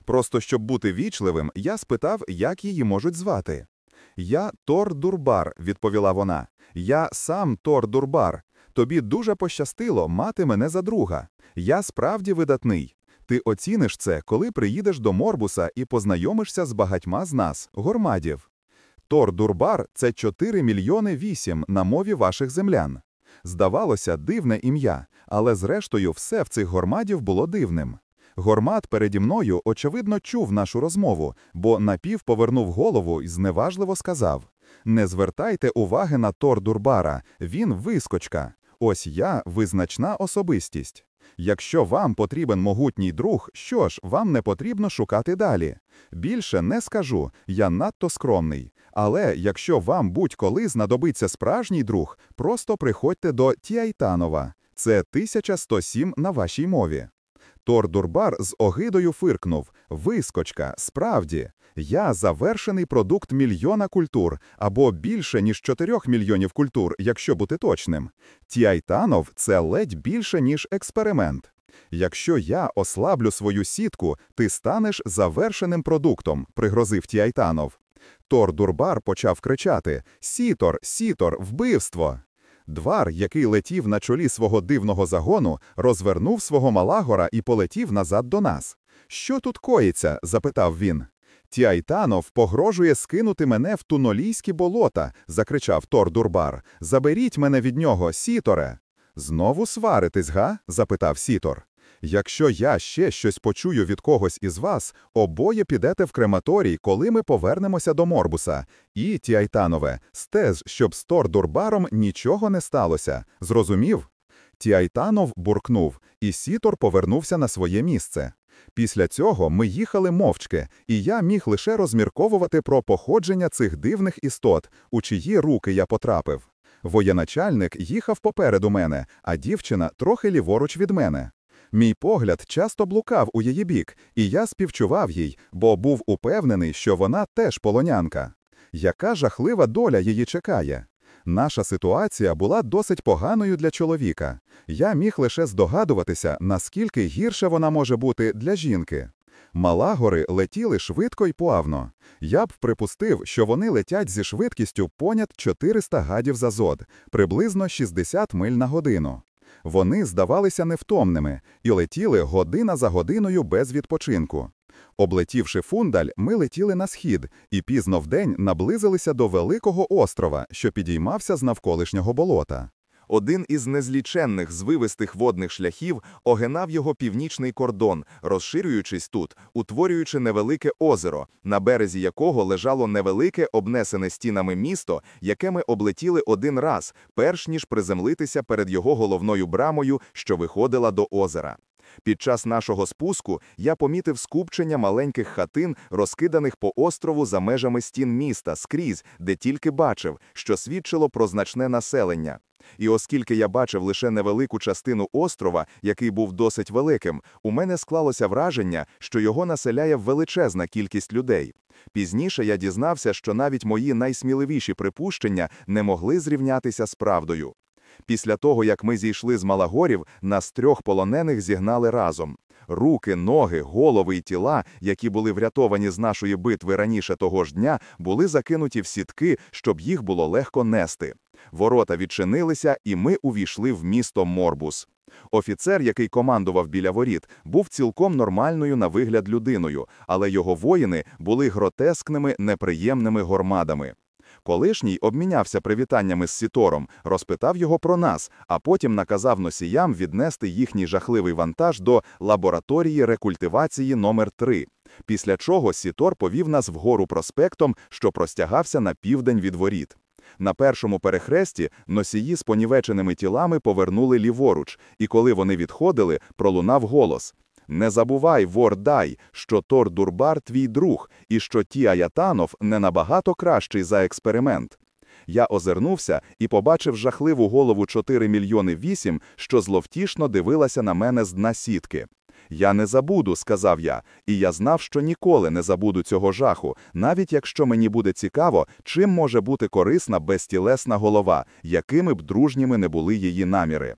Просто щоб бути вічливим, я спитав, як її можуть звати. Я Тор Дурбар, відповіла вона. Я сам Тор Дурбар. Тобі дуже пощастило мати мене за друга. Я справді видатний. Ти оціниш це, коли приїдеш до Морбуса і познайомишся з багатьма з нас, гормадів. Тор Дурбар це 4 мільйони 8 на мові ваших землян. Здавалося, дивне ім'я, але зрештою все в цих гормадів було дивним. Гормад переді мною, очевидно, чув нашу розмову, бо напів повернув голову і зневажливо сказав: Не звертайте уваги на Тор Дурбара, він вискочка. Ось я визначна особистість. Якщо вам потрібен могутній друг, що ж, вам не потрібно шукати далі. Більше не скажу, я надто скромний. Але якщо вам будь-коли знадобиться справжній друг, просто приходьте до Тіайтанова. Це 1107 на вашій мові. Тор Дурбар з огидою фиркнув: Вискочка, справді, я завершений продукт мільйона культур або більше ніж 4 мільйонів культур, якщо бути точним. Тіайтанов це ледь більше ніж експеримент. Якщо я ослаблю свою сітку, ти станеш завершеним продуктом, пригрозив Тіайтанов. Тор Дурбар почав кричати: Сітор, сітор, вбивство! Двар, який летів на чолі свого дивного загону, розвернув свого малагора і полетів назад до нас. Що тут коїться? запитав він. Тіайтанов погрожує скинути мене в тунолійські болота, закричав Тор Дурбар. Заберіть мене від нього, сіторе. Знову сваритись, га? запитав Сітор. Якщо я ще щось почую від когось із вас, обоє підете в крематорій, коли ми повернемося до Морбуса. І, Тіайтанове, стеж, щоб з Тор Дурбаром нічого не сталося. Зрозумів? Тіайтанов буркнув, і Сітор повернувся на своє місце. Після цього ми їхали мовчки, і я міг лише розмірковувати про походження цих дивних істот, у чиї руки я потрапив. Воєначальник їхав попереду мене, а дівчина трохи ліворуч від мене. Мій погляд часто блукав у її бік, і я співчував їй, бо був упевнений, що вона теж полонянка. Яка жахлива доля її чекає? Наша ситуація була досить поганою для чоловіка. Я міг лише здогадуватися, наскільки гірше вона може бути для жінки. Малагори летіли швидко і плавно. Я б припустив, що вони летять зі швидкістю понад 400 гадів за зод, приблизно 60 миль на годину. Вони здавалися невтомними і летіли година за годиною без відпочинку. Облетівши фундаль, ми летіли на схід і пізно вдень наблизилися до великого острова, що підіймався з навколишнього болота. Один із незліченних звивистих водних шляхів огинав його північний кордон, розширюючись тут, утворюючи невелике озеро, на березі якого лежало невелике обнесене стінами місто, яке ми облетіли один раз, перш ніж приземлитися перед його головною брамою, що виходила до озера. Під час нашого спуску я помітив скупчення маленьких хатин, розкиданих по острову за межами стін міста, скрізь, де тільки бачив, що свідчило про значне населення. І оскільки я бачив лише невелику частину острова, який був досить великим, у мене склалося враження, що його населяє величезна кількість людей. Пізніше я дізнався, що навіть мої найсміливіші припущення не могли зрівнятися з правдою. Після того, як ми зійшли з Малагорів, нас трьох полонених зігнали разом. Руки, ноги, голови і тіла, які були врятовані з нашої битви раніше того ж дня, були закинуті в сітки, щоб їх було легко нести. Ворота відчинилися, і ми увійшли в місто Морбус. Офіцер, який командував біля воріт, був цілком нормальною на вигляд людиною, але його воїни були гротескними, неприємними гормадами. Колишній обмінявся привітаннями з Сітором, розпитав його про нас, а потім наказав носіям віднести їхній жахливий вантаж до лабораторії рекультивації номер 3 Після чого Сітор повів нас вгору проспектом, що простягався на південь від воріт. На першому перехресті носії з понівеченими тілами повернули ліворуч, і коли вони відходили, пролунав голос. Не забувай, Вордай, що Тор Дурбар твій друг, і що Тіаятанов не набагато кращий за експеримент. Я озирнувся і побачив жахливу голову 4 мільйони 8, що зловтішно дивилася на мене з дна сітки. Я не забуду, сказав я, і я знав, що ніколи не забуду цього жаху, навіть якщо мені буде цікаво, чим може бути корисна безтілесна голова, якими б дружніми не були її наміри.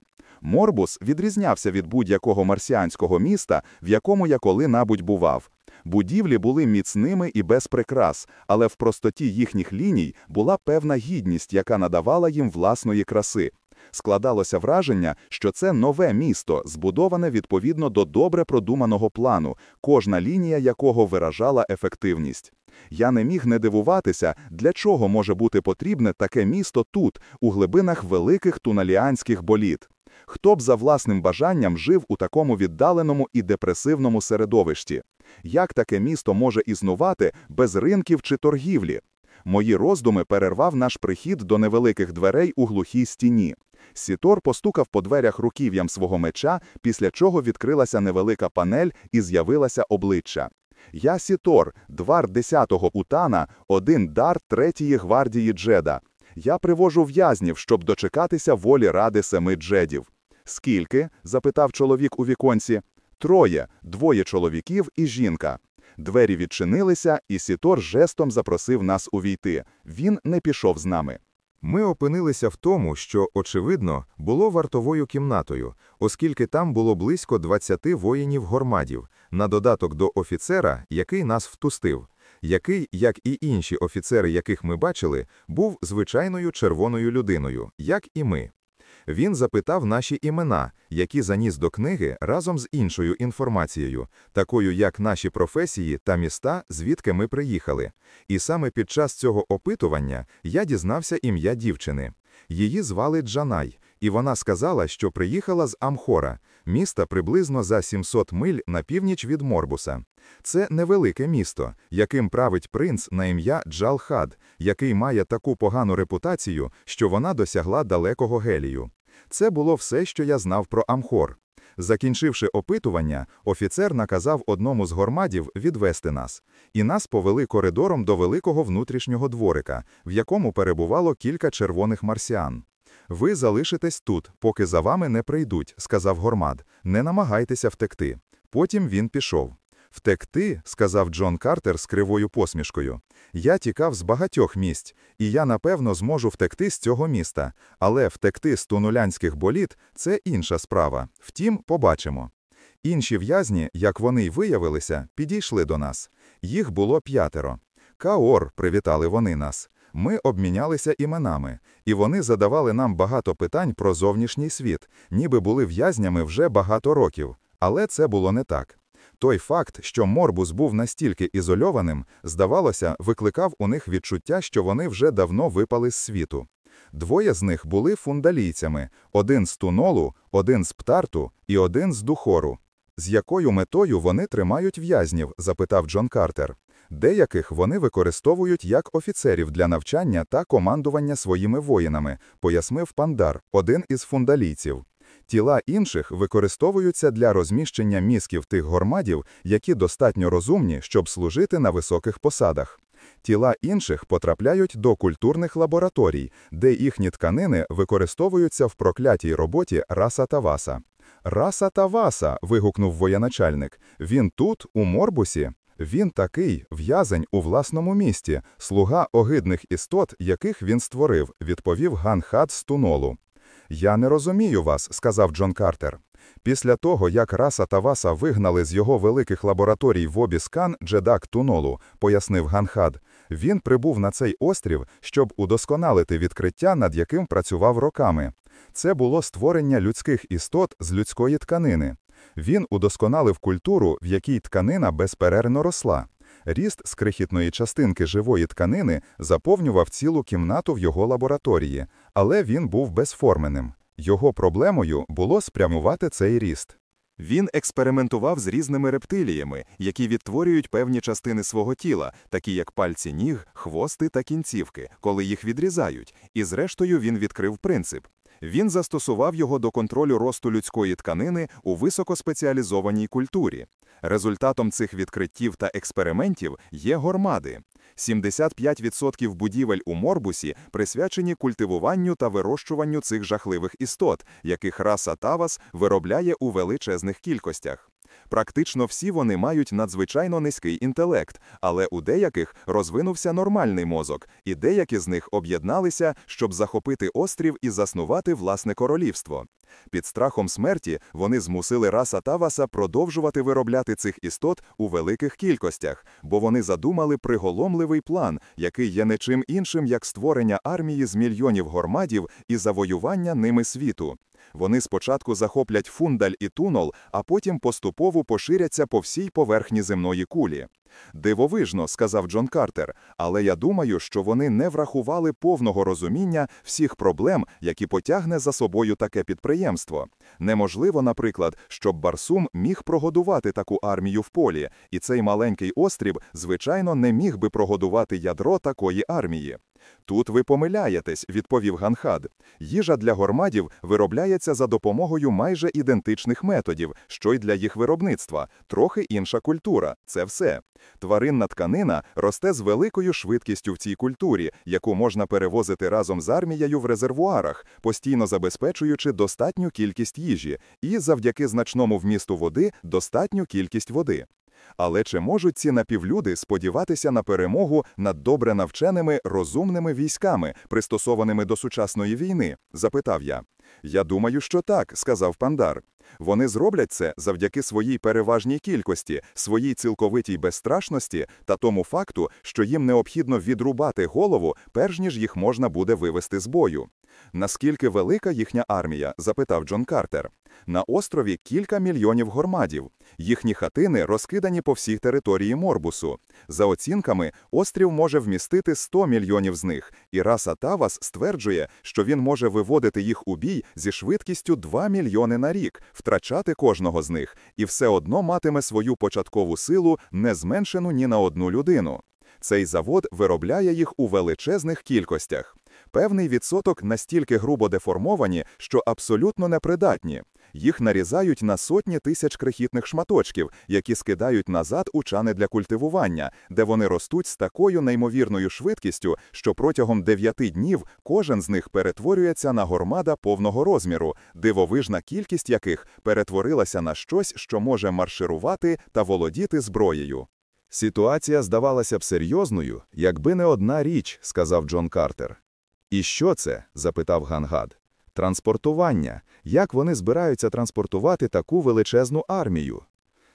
Морбус відрізнявся від будь-якого марсіанського міста, в якому я коли-небудь бував. Будівлі були міцними і без прикрас, але в простоті їхніх ліній була певна гідність, яка надавала їм власної краси. Складалося враження, що це нове місто, збудоване відповідно до добре продуманого плану, кожна лінія якого виражала ефективність. Я не міг не дивуватися, для чого може бути потрібне таке місто тут, у глибинах великих туналіанських боліт. Хто б за власним бажанням жив у такому віддаленому і депресивному середовищі? Як таке місто може існувати без ринків чи торгівлі? Мої роздуми перервав наш прихід до невеликих дверей у глухій стіні. Сітор постукав по дверях руків'ям свого меча, після чого відкрилася невелика панель і з'явилося обличчя. Я Сітор, двар 10-го Утана, один дар третьої гвардії Джеда. Я привожу в'язнів, щоб дочекатися волі ради семи джедів. Скільки? запитав чоловік у віконці. Троє, двоє чоловіків і жінка. Двері відчинилися, і Сітор жестом запросив нас увійти. Він не пішов з нами. Ми опинилися в тому, що, очевидно, було вартовою кімнатою, оскільки там було близько 20 воїнів-гормадів, на додаток до офіцера, який нас втустив, який, як і інші офіцери, яких ми бачили, був звичайною червоною людиною, як і ми. Він запитав наші імена, які заніс до книги разом з іншою інформацією, такою як наші професії та міста, звідки ми приїхали. І саме під час цього опитування я дізнався ім'я дівчини. Її звали Джанай, і вона сказала, що приїхала з Амхора, міста приблизно за 700 миль на північ від Морбуса. Це невелике місто, яким править принц на ім'я Джалхад, який має таку погану репутацію, що вона досягла далекого гелію. Це було все, що я знав про Амхор. Закінчивши опитування, офіцер наказав одному з гормадів відвести нас, і нас повели коридором до великого внутрішнього дворика, в якому перебувало кілька червоних марсіан. Ви залишитесь тут, поки за вами не прийдуть, сказав гормад. Не намагайтеся втекти. Потім він пішов. Втекти, сказав Джон Картер з кривою посмішкою. Я тікав з багатьох місць, і я напевно зможу втекти з цього міста, але втекти з тунулянських боліт це інша справа. Втім, побачимо. Інші в'язні, як вони й виявилися, підійшли до нас. Їх було п'ятеро. Каор, привітали вони нас. Ми обмінялися іменами, і вони задавали нам багато питань про зовнішній світ, ніби були в'язнями вже багато років. Але це було не так. Той факт, що Морбус був настільки ізольованим, здавалося, викликав у них відчуття, що вони вже давно випали з світу. Двоє з них були фундалійцями: один з Тунолу, один з Птарту і один з Духору. З якою метою вони тримають в'язнів? запитав Джон Картер. Деяких вони використовують як офіцерів для навчання та командування своїми воїнами, пояснив Пандар, один із фундалійців. Тіла інших використовуються для розміщення мізків тих гормадів, які достатньо розумні, щоб служити на високих посадах. Тіла інших потрапляють до культурних лабораторій, де їхні тканини використовуються в проклятій роботі Раса Таваса. Раса Таваса. вигукнув воєначальник. Він тут, у Морбусі. Він такий в'язень у власному місті, слуга огидних істот, яких він створив, відповів Ганхат з Тунолу. Я не розумію вас, сказав Джон Картер. Після того, як Раса та Васа вигнали з його великих лабораторій в обіскан Джедак Тунолу, пояснив Ганхад, він прибув на цей острів, щоб удосконалити відкриття, над яким працював роками. Це було створення людських істот з людської тканини. Він удосконалив культуру, в якій тканина безперервно росла. Ріст з крихітної частинки живої тканини заповнював цілу кімнату в його лабораторії, але він був безформеним. Його проблемою було спрямувати цей ріст. Він експериментував з різними рептиліями, які відтворюють певні частини свого тіла, такі як пальці ніг, хвости та кінцівки, коли їх відрізають, і зрештою він відкрив принцип. Він застосував його до контролю росту людської тканини у високоспеціалізованій культурі. Результатом цих відкриттів та експериментів є гормади. 75% будівель у Морбусі присвячені культивуванню та вирощуванню цих жахливих істот, яких раса Тавас виробляє у величезних кількостях. Практично всі вони мають надзвичайно низький інтелект, але у деяких розвинувся нормальний мозок, і деякі з них об'єдналися, щоб захопити острів і заснувати власне королівство. Під страхом смерті вони змусили раса Таваса продовжувати виробляти цих істот у великих кількостях, бо вони задумали приголомливий план, який є не чим іншим, як створення армії з мільйонів гормадів і завоювання ними світу. Вони спочатку захоплять фундаль і тунол, а потім поступово поширяться по всій поверхні земної кулі. Дивовижно, сказав Джон Картер, але я думаю, що вони не врахували повного розуміння всіх проблем, які потягне за собою таке підприємство. Неможливо, наприклад, щоб Барсум міг прогодувати таку армію в полі, і цей маленький острів, звичайно, не міг би прогодувати ядро такої армії. Тут ви помиляєтесь, відповів Ганхад. Їжа для гормадів виробляється за допомогою майже ідентичних методів, що й для їх виробництва, трохи інша культура. Це все. Тваринна тканина росте з великою швидкістю в цій культурі, яку можна перевозити разом з армією в резервуарах, постійно забезпечуючи достатню кількість їжі, і завдяки значному вмісту води достатню кількість води. Але чи можуть ці напівлюди сподіватися на перемогу над добре навченими розумними військами, пристосованими до сучасної війни? запитав я. Я думаю, що так, сказав Пандар. Вони зроблять це завдяки своїй переважній кількості, своїй цілковитій безстрашності та тому факту, що їм необхідно відрубати голову, перш ніж їх можна буде вивести з бою. Наскільки велика їхня армія? запитав Джон Картер. На острові кілька мільйонів гормадів. Їхні хатини розкидані по всій території Морбусу. За оцінками, острів може вмістити 100 мільйонів з них, і раса Тавас стверджує, що він може виводити їх у бій зі швидкістю 2 мільйони на рік, втрачати кожного з них, і все одно матиме свою початкову силу, не зменшену ні на одну людину. Цей завод виробляє їх у величезних кількостях. Певний відсоток настільки грубо деформовані, що абсолютно непридатні. Їх нарізають на сотні тисяч крихітних шматочків, які скидають назад у чани для культивування, де вони ростуть з такою неймовірною швидкістю, що протягом дев'яти днів кожен з них перетворюється на гормада повного розміру, дивовижна кількість яких перетворилася на щось, що може марширувати та володіти зброєю. Ситуація здавалася б серйозною, якби не одна річ, сказав Джон Картер. І що це? запитав Гангад. Транспортування. Як вони збираються транспортувати таку величезну армію?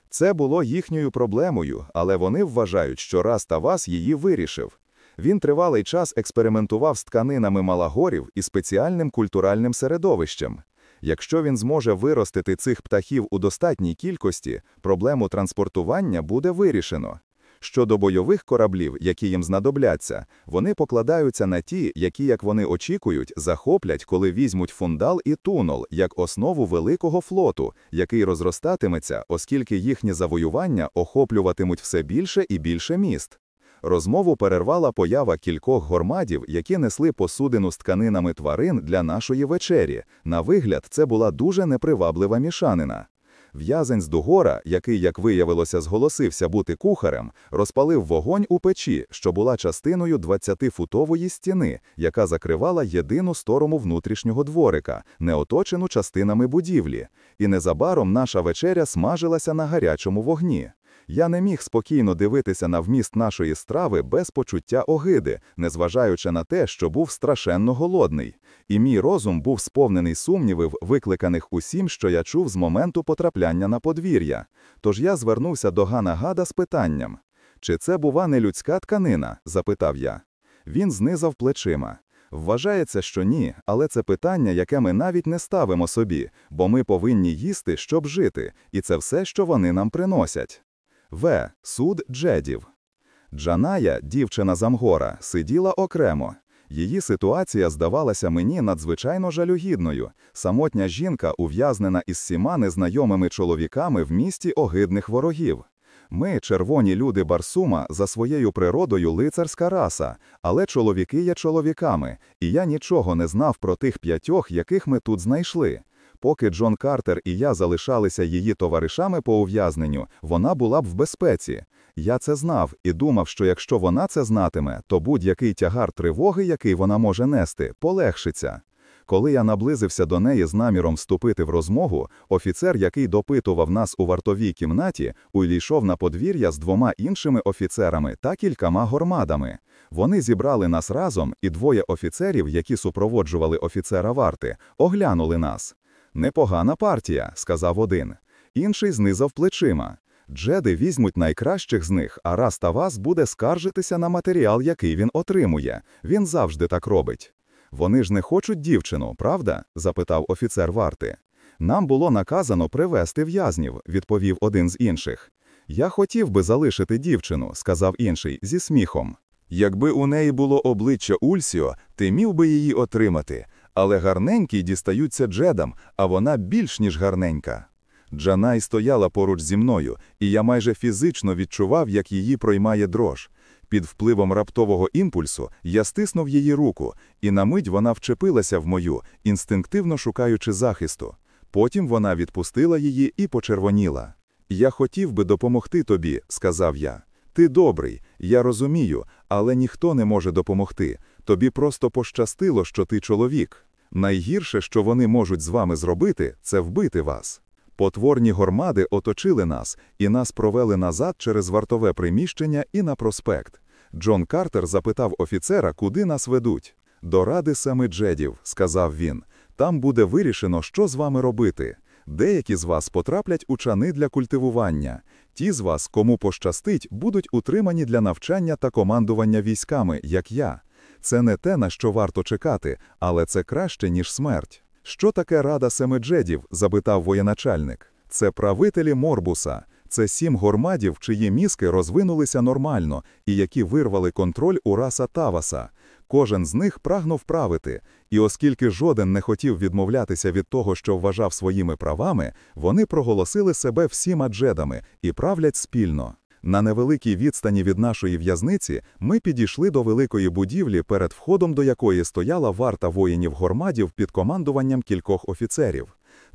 Це було їхньою проблемою, але вони вважають, що раз та вас її вирішив. Він тривалий час експериментував з тканинами малагорів і спеціальним культуральним середовищем. Якщо він зможе виростити цих птахів у достатній кількості, проблему транспортування буде вирішено. Щодо бойових кораблів, які їм знадобляться, вони покладаються на ті, які, як вони очікують, захоплять, коли візьмуть фундал і тунол як основу великого флоту, який розростатиметься, оскільки їхні завоювання охоплюватимуть все більше і більше міст. Розмову перервала поява кількох гормадів, які несли посудину з тканинами тварин для нашої вечері. На вигляд, це була дуже неприваблива мішанина. В'язень з Дугора, який, як виявилося, зголосився бути кухарем, розпалив вогонь у печі, що була частиною 20-футової стіни, яка закривала єдину сторону внутрішнього дворика, не оточену частинами будівлі. І незабаром наша вечеря смажилася на гарячому вогні. Я не міг спокійно дивитися на вміст нашої страви без почуття огиди, незважаючи на те, що був страшенно голодний. І мій розум був сповнений сумнівів, викликаних усім, що я чув з моменту потрапляння на подвір'я. Тож я звернувся до Гана Гада з питанням: чи це, бува, не людська тканина? запитав я. Він знизав плечима. Вважається, що ні, але це питання, яке ми навіть не ставимо собі, бо ми повинні їсти, щоб жити, і це все, що вони нам приносять. В. Суд Джедів. Джаная, дівчина Замгора, сиділа окремо. Її ситуація здавалася мені надзвичайно жалюгідною. Самотня жінка ув'язнена із сіма незнайомими чоловіками в місті огидних ворогів. Ми, червоні люди Барсума, за своєю природою лицарська раса, але чоловіки є чоловіками, і я нічого не знав про тих п'ятьох, яких ми тут знайшли. Поки Джон Картер і я залишалися її товаришами по ув'язненню, вона була б в безпеці. Я це знав і думав, що якщо вона це знатиме, то будь-який тягар тривоги, який вона може нести, полегшиться. Коли я наблизився до неї з наміром вступити в розмову, офіцер, який допитував нас у вартовій кімнаті, увійшов на подвір'я з двома іншими офіцерами та кількома гормадами. Вони зібрали нас разом, і двоє офіцерів, які супроводжували офіцера варти, оглянули нас. Непогана партія, сказав один. Інший знизав плечима. Джеди візьмуть найкращих з них, а раз та вас буде скаржитися на матеріал, який він отримує. Він завжди так робить. Вони ж не хочуть дівчину, правда? запитав офіцер варти. Нам було наказано привезти в'язнів, відповів один з інших. Я хотів би залишити дівчину, сказав інший зі сміхом. Якби у неї було обличчя Ульсіо, ти міг би її отримати, але гарненькі дістаються джедам, а вона більш ніж гарненька. Джанай стояла поруч зі мною, і я майже фізично відчував, як її проймає дрож. Під впливом раптового імпульсу я стиснув її руку, і на мить вона вчепилася в мою, інстинктивно шукаючи захисту. Потім вона відпустила її і почервоніла. Я хотів би допомогти тобі, сказав я. Ти добрий, я розумію, але ніхто не може допомогти. Тобі просто пощастило, що ти чоловік. Найгірше, що вони можуть з вами зробити, це вбити вас. Потворні гормади оточили нас, і нас провели назад через вартове приміщення і на проспект. Джон Картер запитав офіцера, куди нас ведуть. До ради семи джедів, сказав він. Там буде вирішено, що з вами робити. Деякі з вас потраплять у чани для культивування. Ті з вас, кому пощастить, будуть утримані для навчання та командування військами, як я. Це не те, на що варто чекати, але це краще, ніж смерть. Що таке Рада Семи Джедів? запитав воєначальник. Це правителі Морбуса. Це сім гормадів, чиї мізки розвинулися нормально і які вирвали контроль у раса Таваса. Кожен з них прагнув правити, і оскільки жоден не хотів відмовлятися від того, що вважав своїми правами, вони проголосили себе всіма джедами і правлять спільно. На невеликій відстані від нашої в'язниці ми підійшли до великої будівлі, перед входом до якої стояла варта воїнів-гормадів під командуванням кількох офіцерів.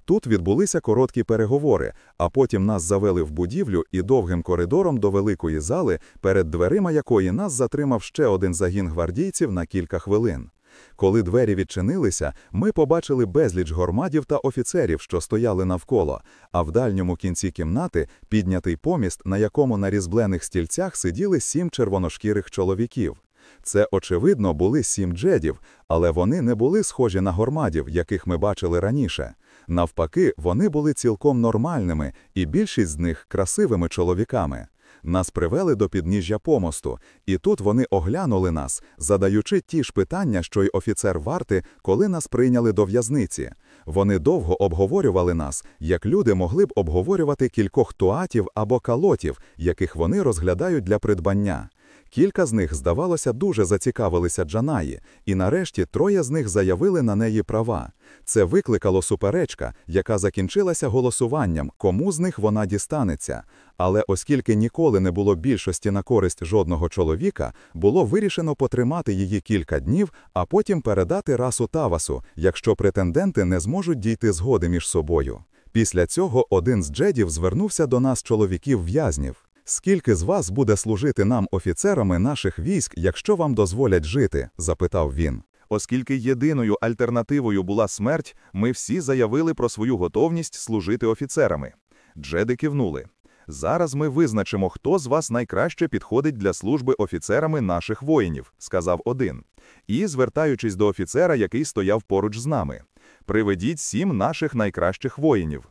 Тут відбулися короткі переговори, а потім нас завели в будівлю і довгим коридором до великої зали, перед дверима якої нас затримав ще один загін гвардійців на кілька хвилин. Коли двері відчинилися, ми побачили безліч гормадів та офіцерів, що стояли навколо, а в дальньому кінці кімнати піднятий поміст, на якому на різблених стільцях сиділи сім червоношкірих чоловіків. Це, очевидно, були сім джедів, але вони не були схожі на гормадів, яких ми бачили раніше. Навпаки, вони були цілком нормальними, і більшість з них красивими чоловіками. Нас привели до підніжжя помосту, і тут вони оглянули нас, задаючи ті ж питання, що й офіцер варти, коли нас прийняли до в'язниці. Вони довго обговорювали нас, як люди могли б обговорювати кількох туатів або калотів, яких вони розглядають для придбання. Кілька з них, здавалося, дуже зацікавилися Джанаї, і нарешті троє з них заявили на неї права. Це викликало суперечка, яка закінчилася голосуванням, кому з них вона дістанеться. Але оскільки ніколи не було більшості на користь жодного чоловіка, було вирішено потримати її кілька днів, а потім передати расу Тавасу, якщо претенденти не зможуть дійти згоди між собою. Після цього один з джедів звернувся до нас чоловіків-в'язнів. Скільки з вас буде служити нам офіцерами наших військ, якщо вам дозволять жити? запитав він. Оскільки єдиною альтернативою була смерть, ми всі заявили про свою готовність служити офіцерами. Джеди кивнули. Зараз ми визначимо, хто з вас найкраще підходить для служби офіцерами наших воїнів, сказав один. І, звертаючись до офіцера, який стояв поруч з нами, приведіть сім наших найкращих воїнів.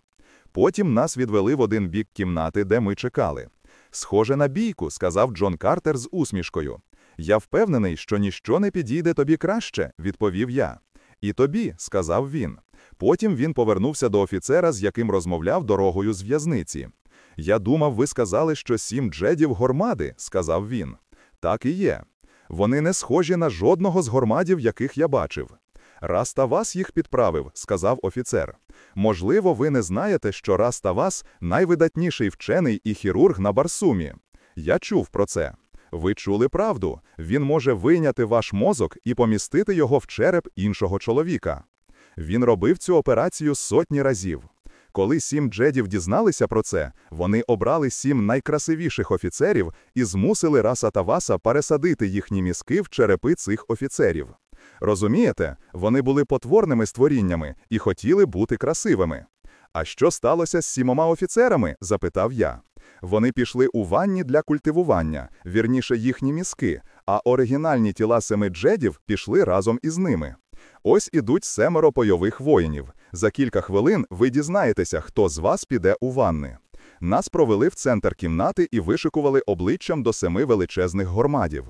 Потім нас відвели в один бік кімнати, де ми чекали. Схоже на бійку, сказав Джон Картер з усмішкою. Я впевнений, що ніщо не підійде тобі краще, відповів я. І тобі, сказав він. Потім він повернувся до офіцера, з яким розмовляв дорогою з в'язниці. Я думав, ви сказали, що сім джедів гормади, сказав він. Так і є. Вони не схожі на жодного з гормадів, яких я бачив. Раставас їх підправив, сказав офіцер. Можливо, ви не знаєте, що Раставас – найвидатніший вчений і хірург на Барсумі. Я чув про це. Ви чули правду. Він може вийняти ваш мозок і помістити його в череп іншого чоловіка. Він робив цю операцію сотні разів. Коли сім джедів дізналися про це, вони обрали сім найкрасивіших офіцерів і змусили Раса Таваса пересадити їхні мізки в черепи цих офіцерів. Розумієте, вони були потворними створіннями і хотіли бути красивими. А що сталося з сімома офіцерами? запитав я. Вони пішли у ванні для культивування, вірніше їхні мізки, а оригінальні тіла семи джедів пішли разом із ними. Ось ідуть семеро бойових воїнів. За кілька хвилин ви дізнаєтеся, хто з вас піде у ванни. Нас провели в центр кімнати і вишикували обличчям до семи величезних гормадів.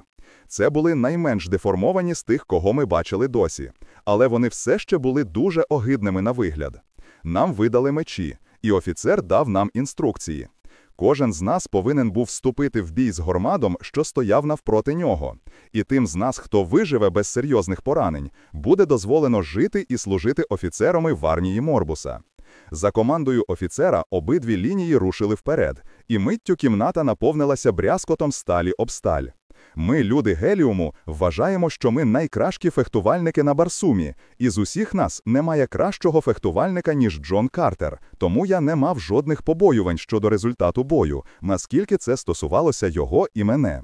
Це були найменш деформовані з тих, кого ми бачили досі, але вони все ще були дуже огидними на вигляд. Нам видали мечі, і офіцер дав нам інструкції. Кожен з нас повинен був вступити в бій з гормадом, що стояв навпроти нього. І тим з нас, хто виживе без серйозних поранень, буде дозволено жити і служити офіцерами в армії Морбуса. За командою офіцера обидві лінії рушили вперед, і миттю кімната наповнилася брязкотом сталі об сталь. Ми, люди Геліуму, вважаємо, що ми найкращі фехтувальники на Барсумі, і з усіх нас немає кращого фехтувальника, ніж Джон Картер, тому я не мав жодних побоювань щодо результату бою, наскільки це стосувалося його і мене.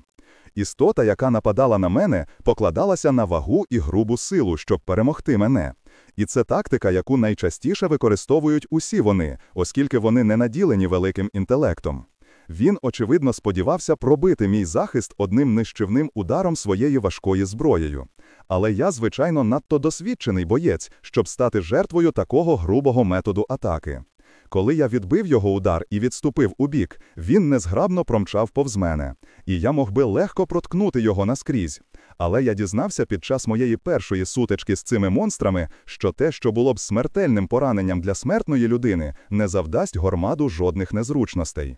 Істота, яка нападала на мене, покладалася на вагу і грубу силу, щоб перемогти мене. І це тактика, яку найчастіше використовують усі вони, оскільки вони не наділені великим інтелектом. Він, очевидно, сподівався пробити мій захист одним нищівним ударом своєї важкої зброєю. Але я, звичайно, надто досвідчений боєць, щоб стати жертвою такого грубого методу атаки. Коли я відбив його удар і відступив у бік, він незграбно промчав повз мене, і я мог би легко проткнути його наскрізь. Але я дізнався під час моєї першої сутички з цими монстрами, що те, що було б смертельним пораненням для смертної людини, не завдасть гормаду жодних незручностей.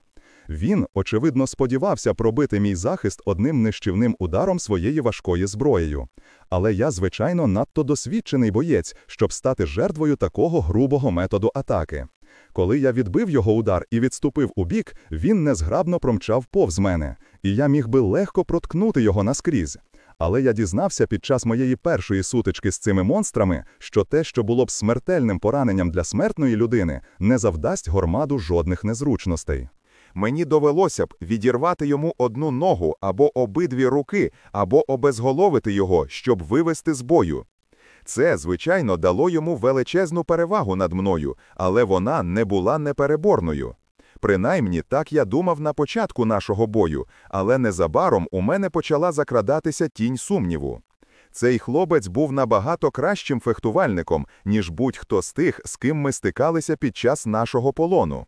Він, очевидно, сподівався пробити мій захист одним нищівним ударом своєї важкої зброєю. Але я, звичайно, надто досвідчений боєць, щоб стати жертвою такого грубого методу атаки. Коли я відбив його удар і відступив у бік, він незграбно промчав повз мене, і я міг би легко проткнути його наскрізь. Але я дізнався під час моєї першої сутички з цими монстрами, що те, що було б смертельним пораненням для смертної людини, не завдасть гормаду жодних незручностей. Мені довелося б відірвати йому одну ногу або обидві руки, або обезголовити його, щоб вивести з бою. Це, звичайно, дало йому величезну перевагу над мною, але вона не була непереборною. Принаймні, так я думав на початку нашого бою, але незабаром у мене почала закрадатися тінь сумніву. Цей хлопець був набагато кращим фехтувальником, ніж будь-хто з тих, з ким ми стикалися під час нашого полону.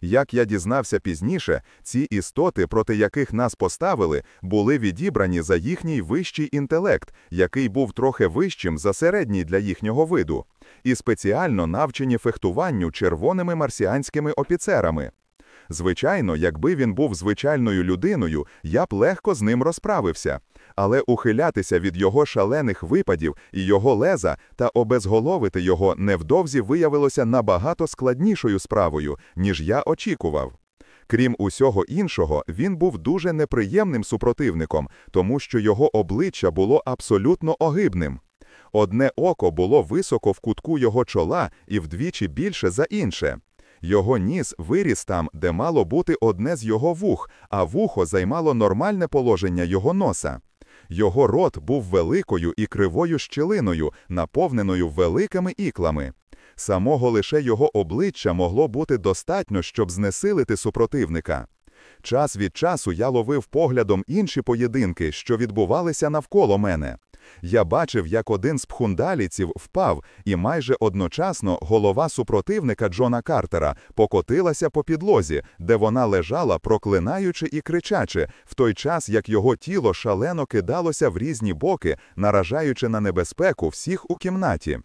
Як я дізнався пізніше, ці істоти, проти яких нас поставили, були відібрані за їхній вищий інтелект, який був трохи вищим за середній для їхнього виду, і спеціально навчені фехтуванню червоними марсіанськими офіцерами. Звичайно, якби він був звичайною людиною, я б легко з ним розправився, але ухилятися від його шалених випадів і його леза та обезголовити його невдовзі виявилося набагато складнішою справою, ніж я очікував. Крім усього іншого, він був дуже неприємним супротивником, тому що його обличчя було абсолютно огибним. Одне око було високо в кутку його чола і вдвічі більше за інше. Його ніс виріс там, де мало бути одне з його вух, а вухо займало нормальне положення його носа. Його рот був великою і кривою щілиною, наповненою великими іклами. Самого лише його обличчя могло бути достатньо, щоб знесилити супротивника. Час від часу я ловив поглядом інші поєдинки, що відбувалися навколо мене. Я бачив, як один з пхундаліців впав, і майже одночасно голова супротивника Джона Картера покотилася по підлозі, де вона лежала, проклинаючи і кричачи, в той час як його тіло шалено кидалося в різні боки, наражаючи на небезпеку всіх у кімнаті.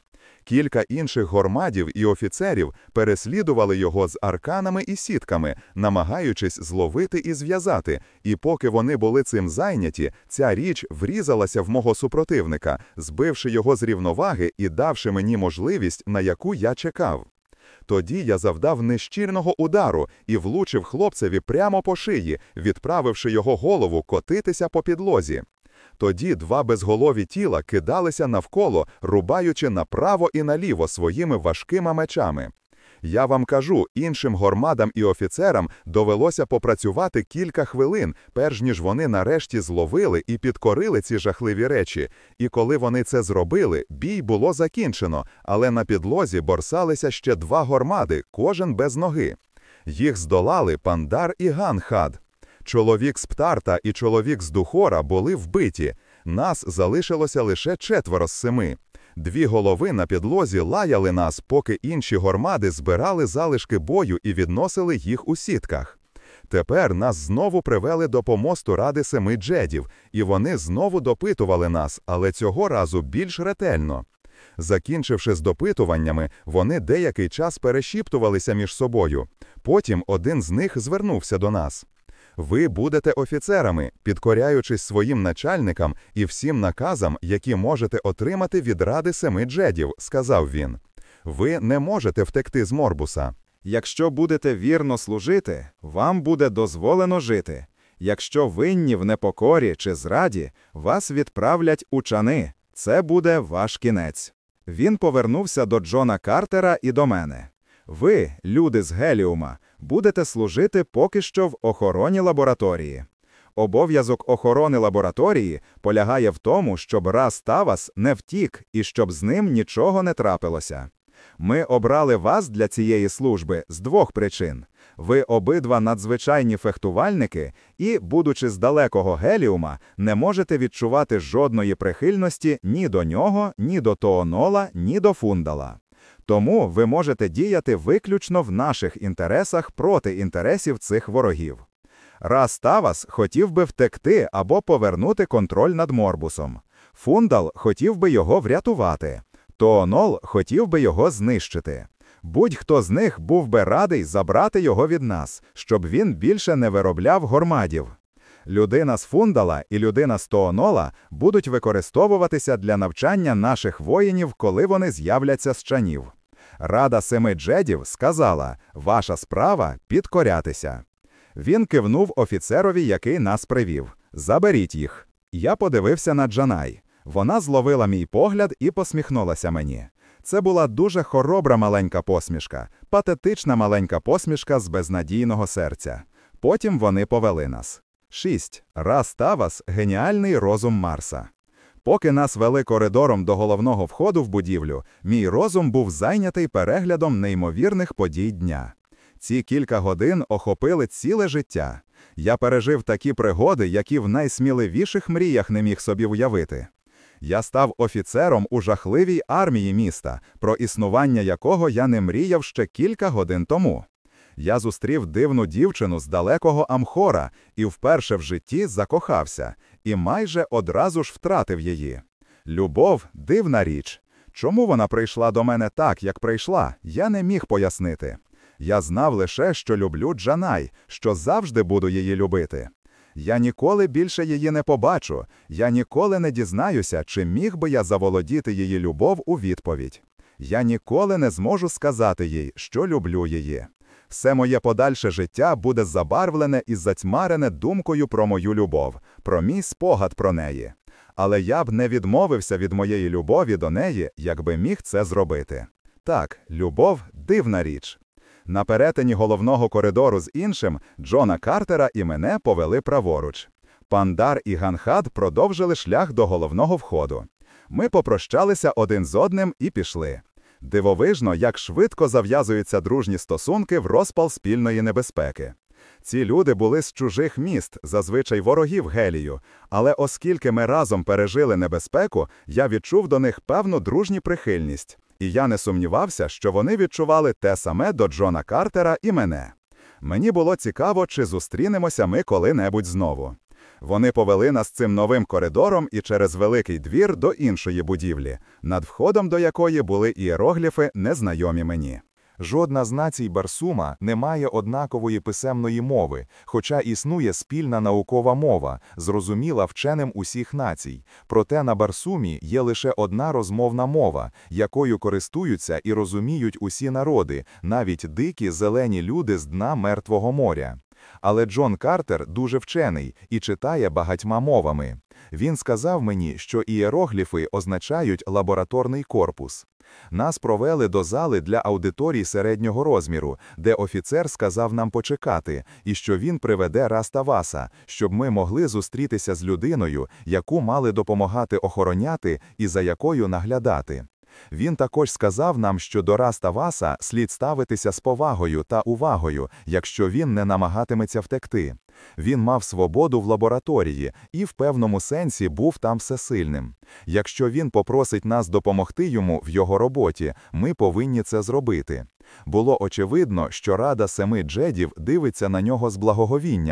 Кілька інших гормадів і офіцерів переслідували його з арканами і сітками, намагаючись зловити і зв'язати. І поки вони були цим зайняті, ця річ врізалася в мого супротивника, збивши його з рівноваги і давши мені можливість, на яку я чекав. Тоді я завдав нещільного удару і влучив хлопцеві прямо по шиї, відправивши його голову котитися по підлозі. Тоді два безголові тіла кидалися навколо, рубаючи направо і наліво своїми важкими мечами. Я вам кажу, іншим гормадам і офіцерам довелося попрацювати кілька хвилин, перш ніж вони нарешті зловили і підкорили ці жахливі речі. І коли вони це зробили, бій було закінчено, але на підлозі борсалися ще два гормади, кожен без ноги. Їх здолали Пандар і Ганхад. Чоловік з Птарта і чоловік з Духора були вбиті. Нас залишилося лише четверо з семи. Дві голови на підлозі лаяли нас, поки інші гормади збирали залишки бою і відносили їх у сітках. Тепер нас знову привели до помосту ради семи джедів, і вони знову допитували нас, але цього разу більш ретельно. Закінчивши з допитуваннями, вони деякий час перешіптувалися між собою. Потім один з них звернувся до нас. Ви будете офіцерами, підкоряючись своїм начальникам і всім наказам, які можете отримати від ради семи джедів, сказав він. Ви не можете втекти з Морбуса. Якщо будете вірно служити, вам буде дозволено жити. Якщо винні в непокорі чи зраді, вас відправлять у чани. Це буде ваш кінець. Він повернувся до Джона Картера і до мене. Ви, люди з Геліума, будете служити поки що в охороні лабораторії. Обов'язок охорони лабораторії полягає в тому, щоб раз Тавас не втік і щоб з ним нічого не трапилося. Ми обрали вас для цієї служби з двох причин. Ви обидва надзвичайні фехтувальники і, будучи з далекого геліума, не можете відчувати жодної прихильності ні до нього, ні до Тоонола, ні до фундала. Тому ви можете діяти виключно в наших інтересах проти інтересів цих ворогів. Раз Тавас хотів би втекти або повернути контроль над Морбусом. Фундал хотів би його врятувати. Тоонол хотів би його знищити. Будь-хто з них був би радий забрати його від нас, щоб він більше не виробляв гормадів. Людина з фундала і людина з Тоонола будуть використовуватися для навчання наших воїнів, коли вони з'являться з чанів. Рада семи джедів сказала: Ваша справа підкорятися. Він кивнув офіцерові, який нас привів. Заберіть їх. Я подивився на Джанай. Вона зловила мій погляд і посміхнулася мені. Це була дуже хоробра маленька посмішка, патетична маленька посмішка з безнадійного серця. Потім вони повели нас. Шість. Раз Тавас геніальний розум Марса. Поки нас вели коридором до головного входу в будівлю, мій розум був зайнятий переглядом неймовірних подій дня. Ці кілька годин охопили ціле життя. Я пережив такі пригоди, які в найсміливіших мріях не міг собі уявити. Я став офіцером у жахливій армії міста, про існування якого я не мріяв ще кілька годин тому. Я зустрів дивну дівчину з далекого Амхора і вперше в житті закохався, і майже одразу ж втратив її. Любов дивна річ. Чому вона прийшла до мене так, як прийшла, я не міг пояснити. Я знав лише, що люблю Джанай, що завжди буду її любити. Я ніколи більше її не побачу, я ніколи не дізнаюся, чи міг би я заволодіти її любов у відповідь. Я ніколи не зможу сказати їй, що люблю її. Все моє подальше життя буде забарвлене і затьмарене думкою про мою любов, про мій спогад про неї. Але я б не відмовився від моєї любові до неї, якби міг це зробити. Так, любов дивна річ. На перетині головного коридору з іншим Джона Картера і мене повели праворуч. Пандар і Ганхад продовжили шлях до головного входу. Ми попрощалися один з одним і пішли. Дивовижно, як швидко зав'язуються дружні стосунки в розпал спільної небезпеки. Ці люди були з чужих міст, зазвичай ворогів Гелію, але оскільки ми разом пережили небезпеку, я відчув до них певну дружню прихильність, і я не сумнівався, що вони відчували те саме до Джона Картера і мене. Мені було цікаво, чи зустрінемося ми коли-небудь знову. Вони повели нас цим новим коридором і через великий двір до іншої будівлі, над входом до якої були ієрогліфи, незнайомі мені. Жодна з націй Барсума не має однакової писемної мови, хоча існує спільна наукова мова, зрозуміла вченим усіх націй. Проте на Барсумі є лише одна розмовна мова, якою користуються і розуміють усі народи, навіть дикі зелені люди з дна Мертвого моря. Але Джон Картер дуже вчений і читає багатьма мовами. Він сказав мені, що ієрогліфи означають лабораторний корпус. Нас провели до зали для аудиторій середнього розміру, де офіцер сказав нам почекати, і що він приведе Раставаса, щоб ми могли зустрітися з людиною, яку мали допомагати охороняти і за якою наглядати. Він також сказав нам, що до Раставаса слід ставитися з повагою та увагою, якщо він не намагатиметься втекти. Він мав свободу в лабораторії і в певному сенсі був там всесильним. Якщо він попросить нас допомогти йому в його роботі, ми повинні це зробити. Було очевидно, що Рада Семи Джедів дивиться на нього з благоговінням,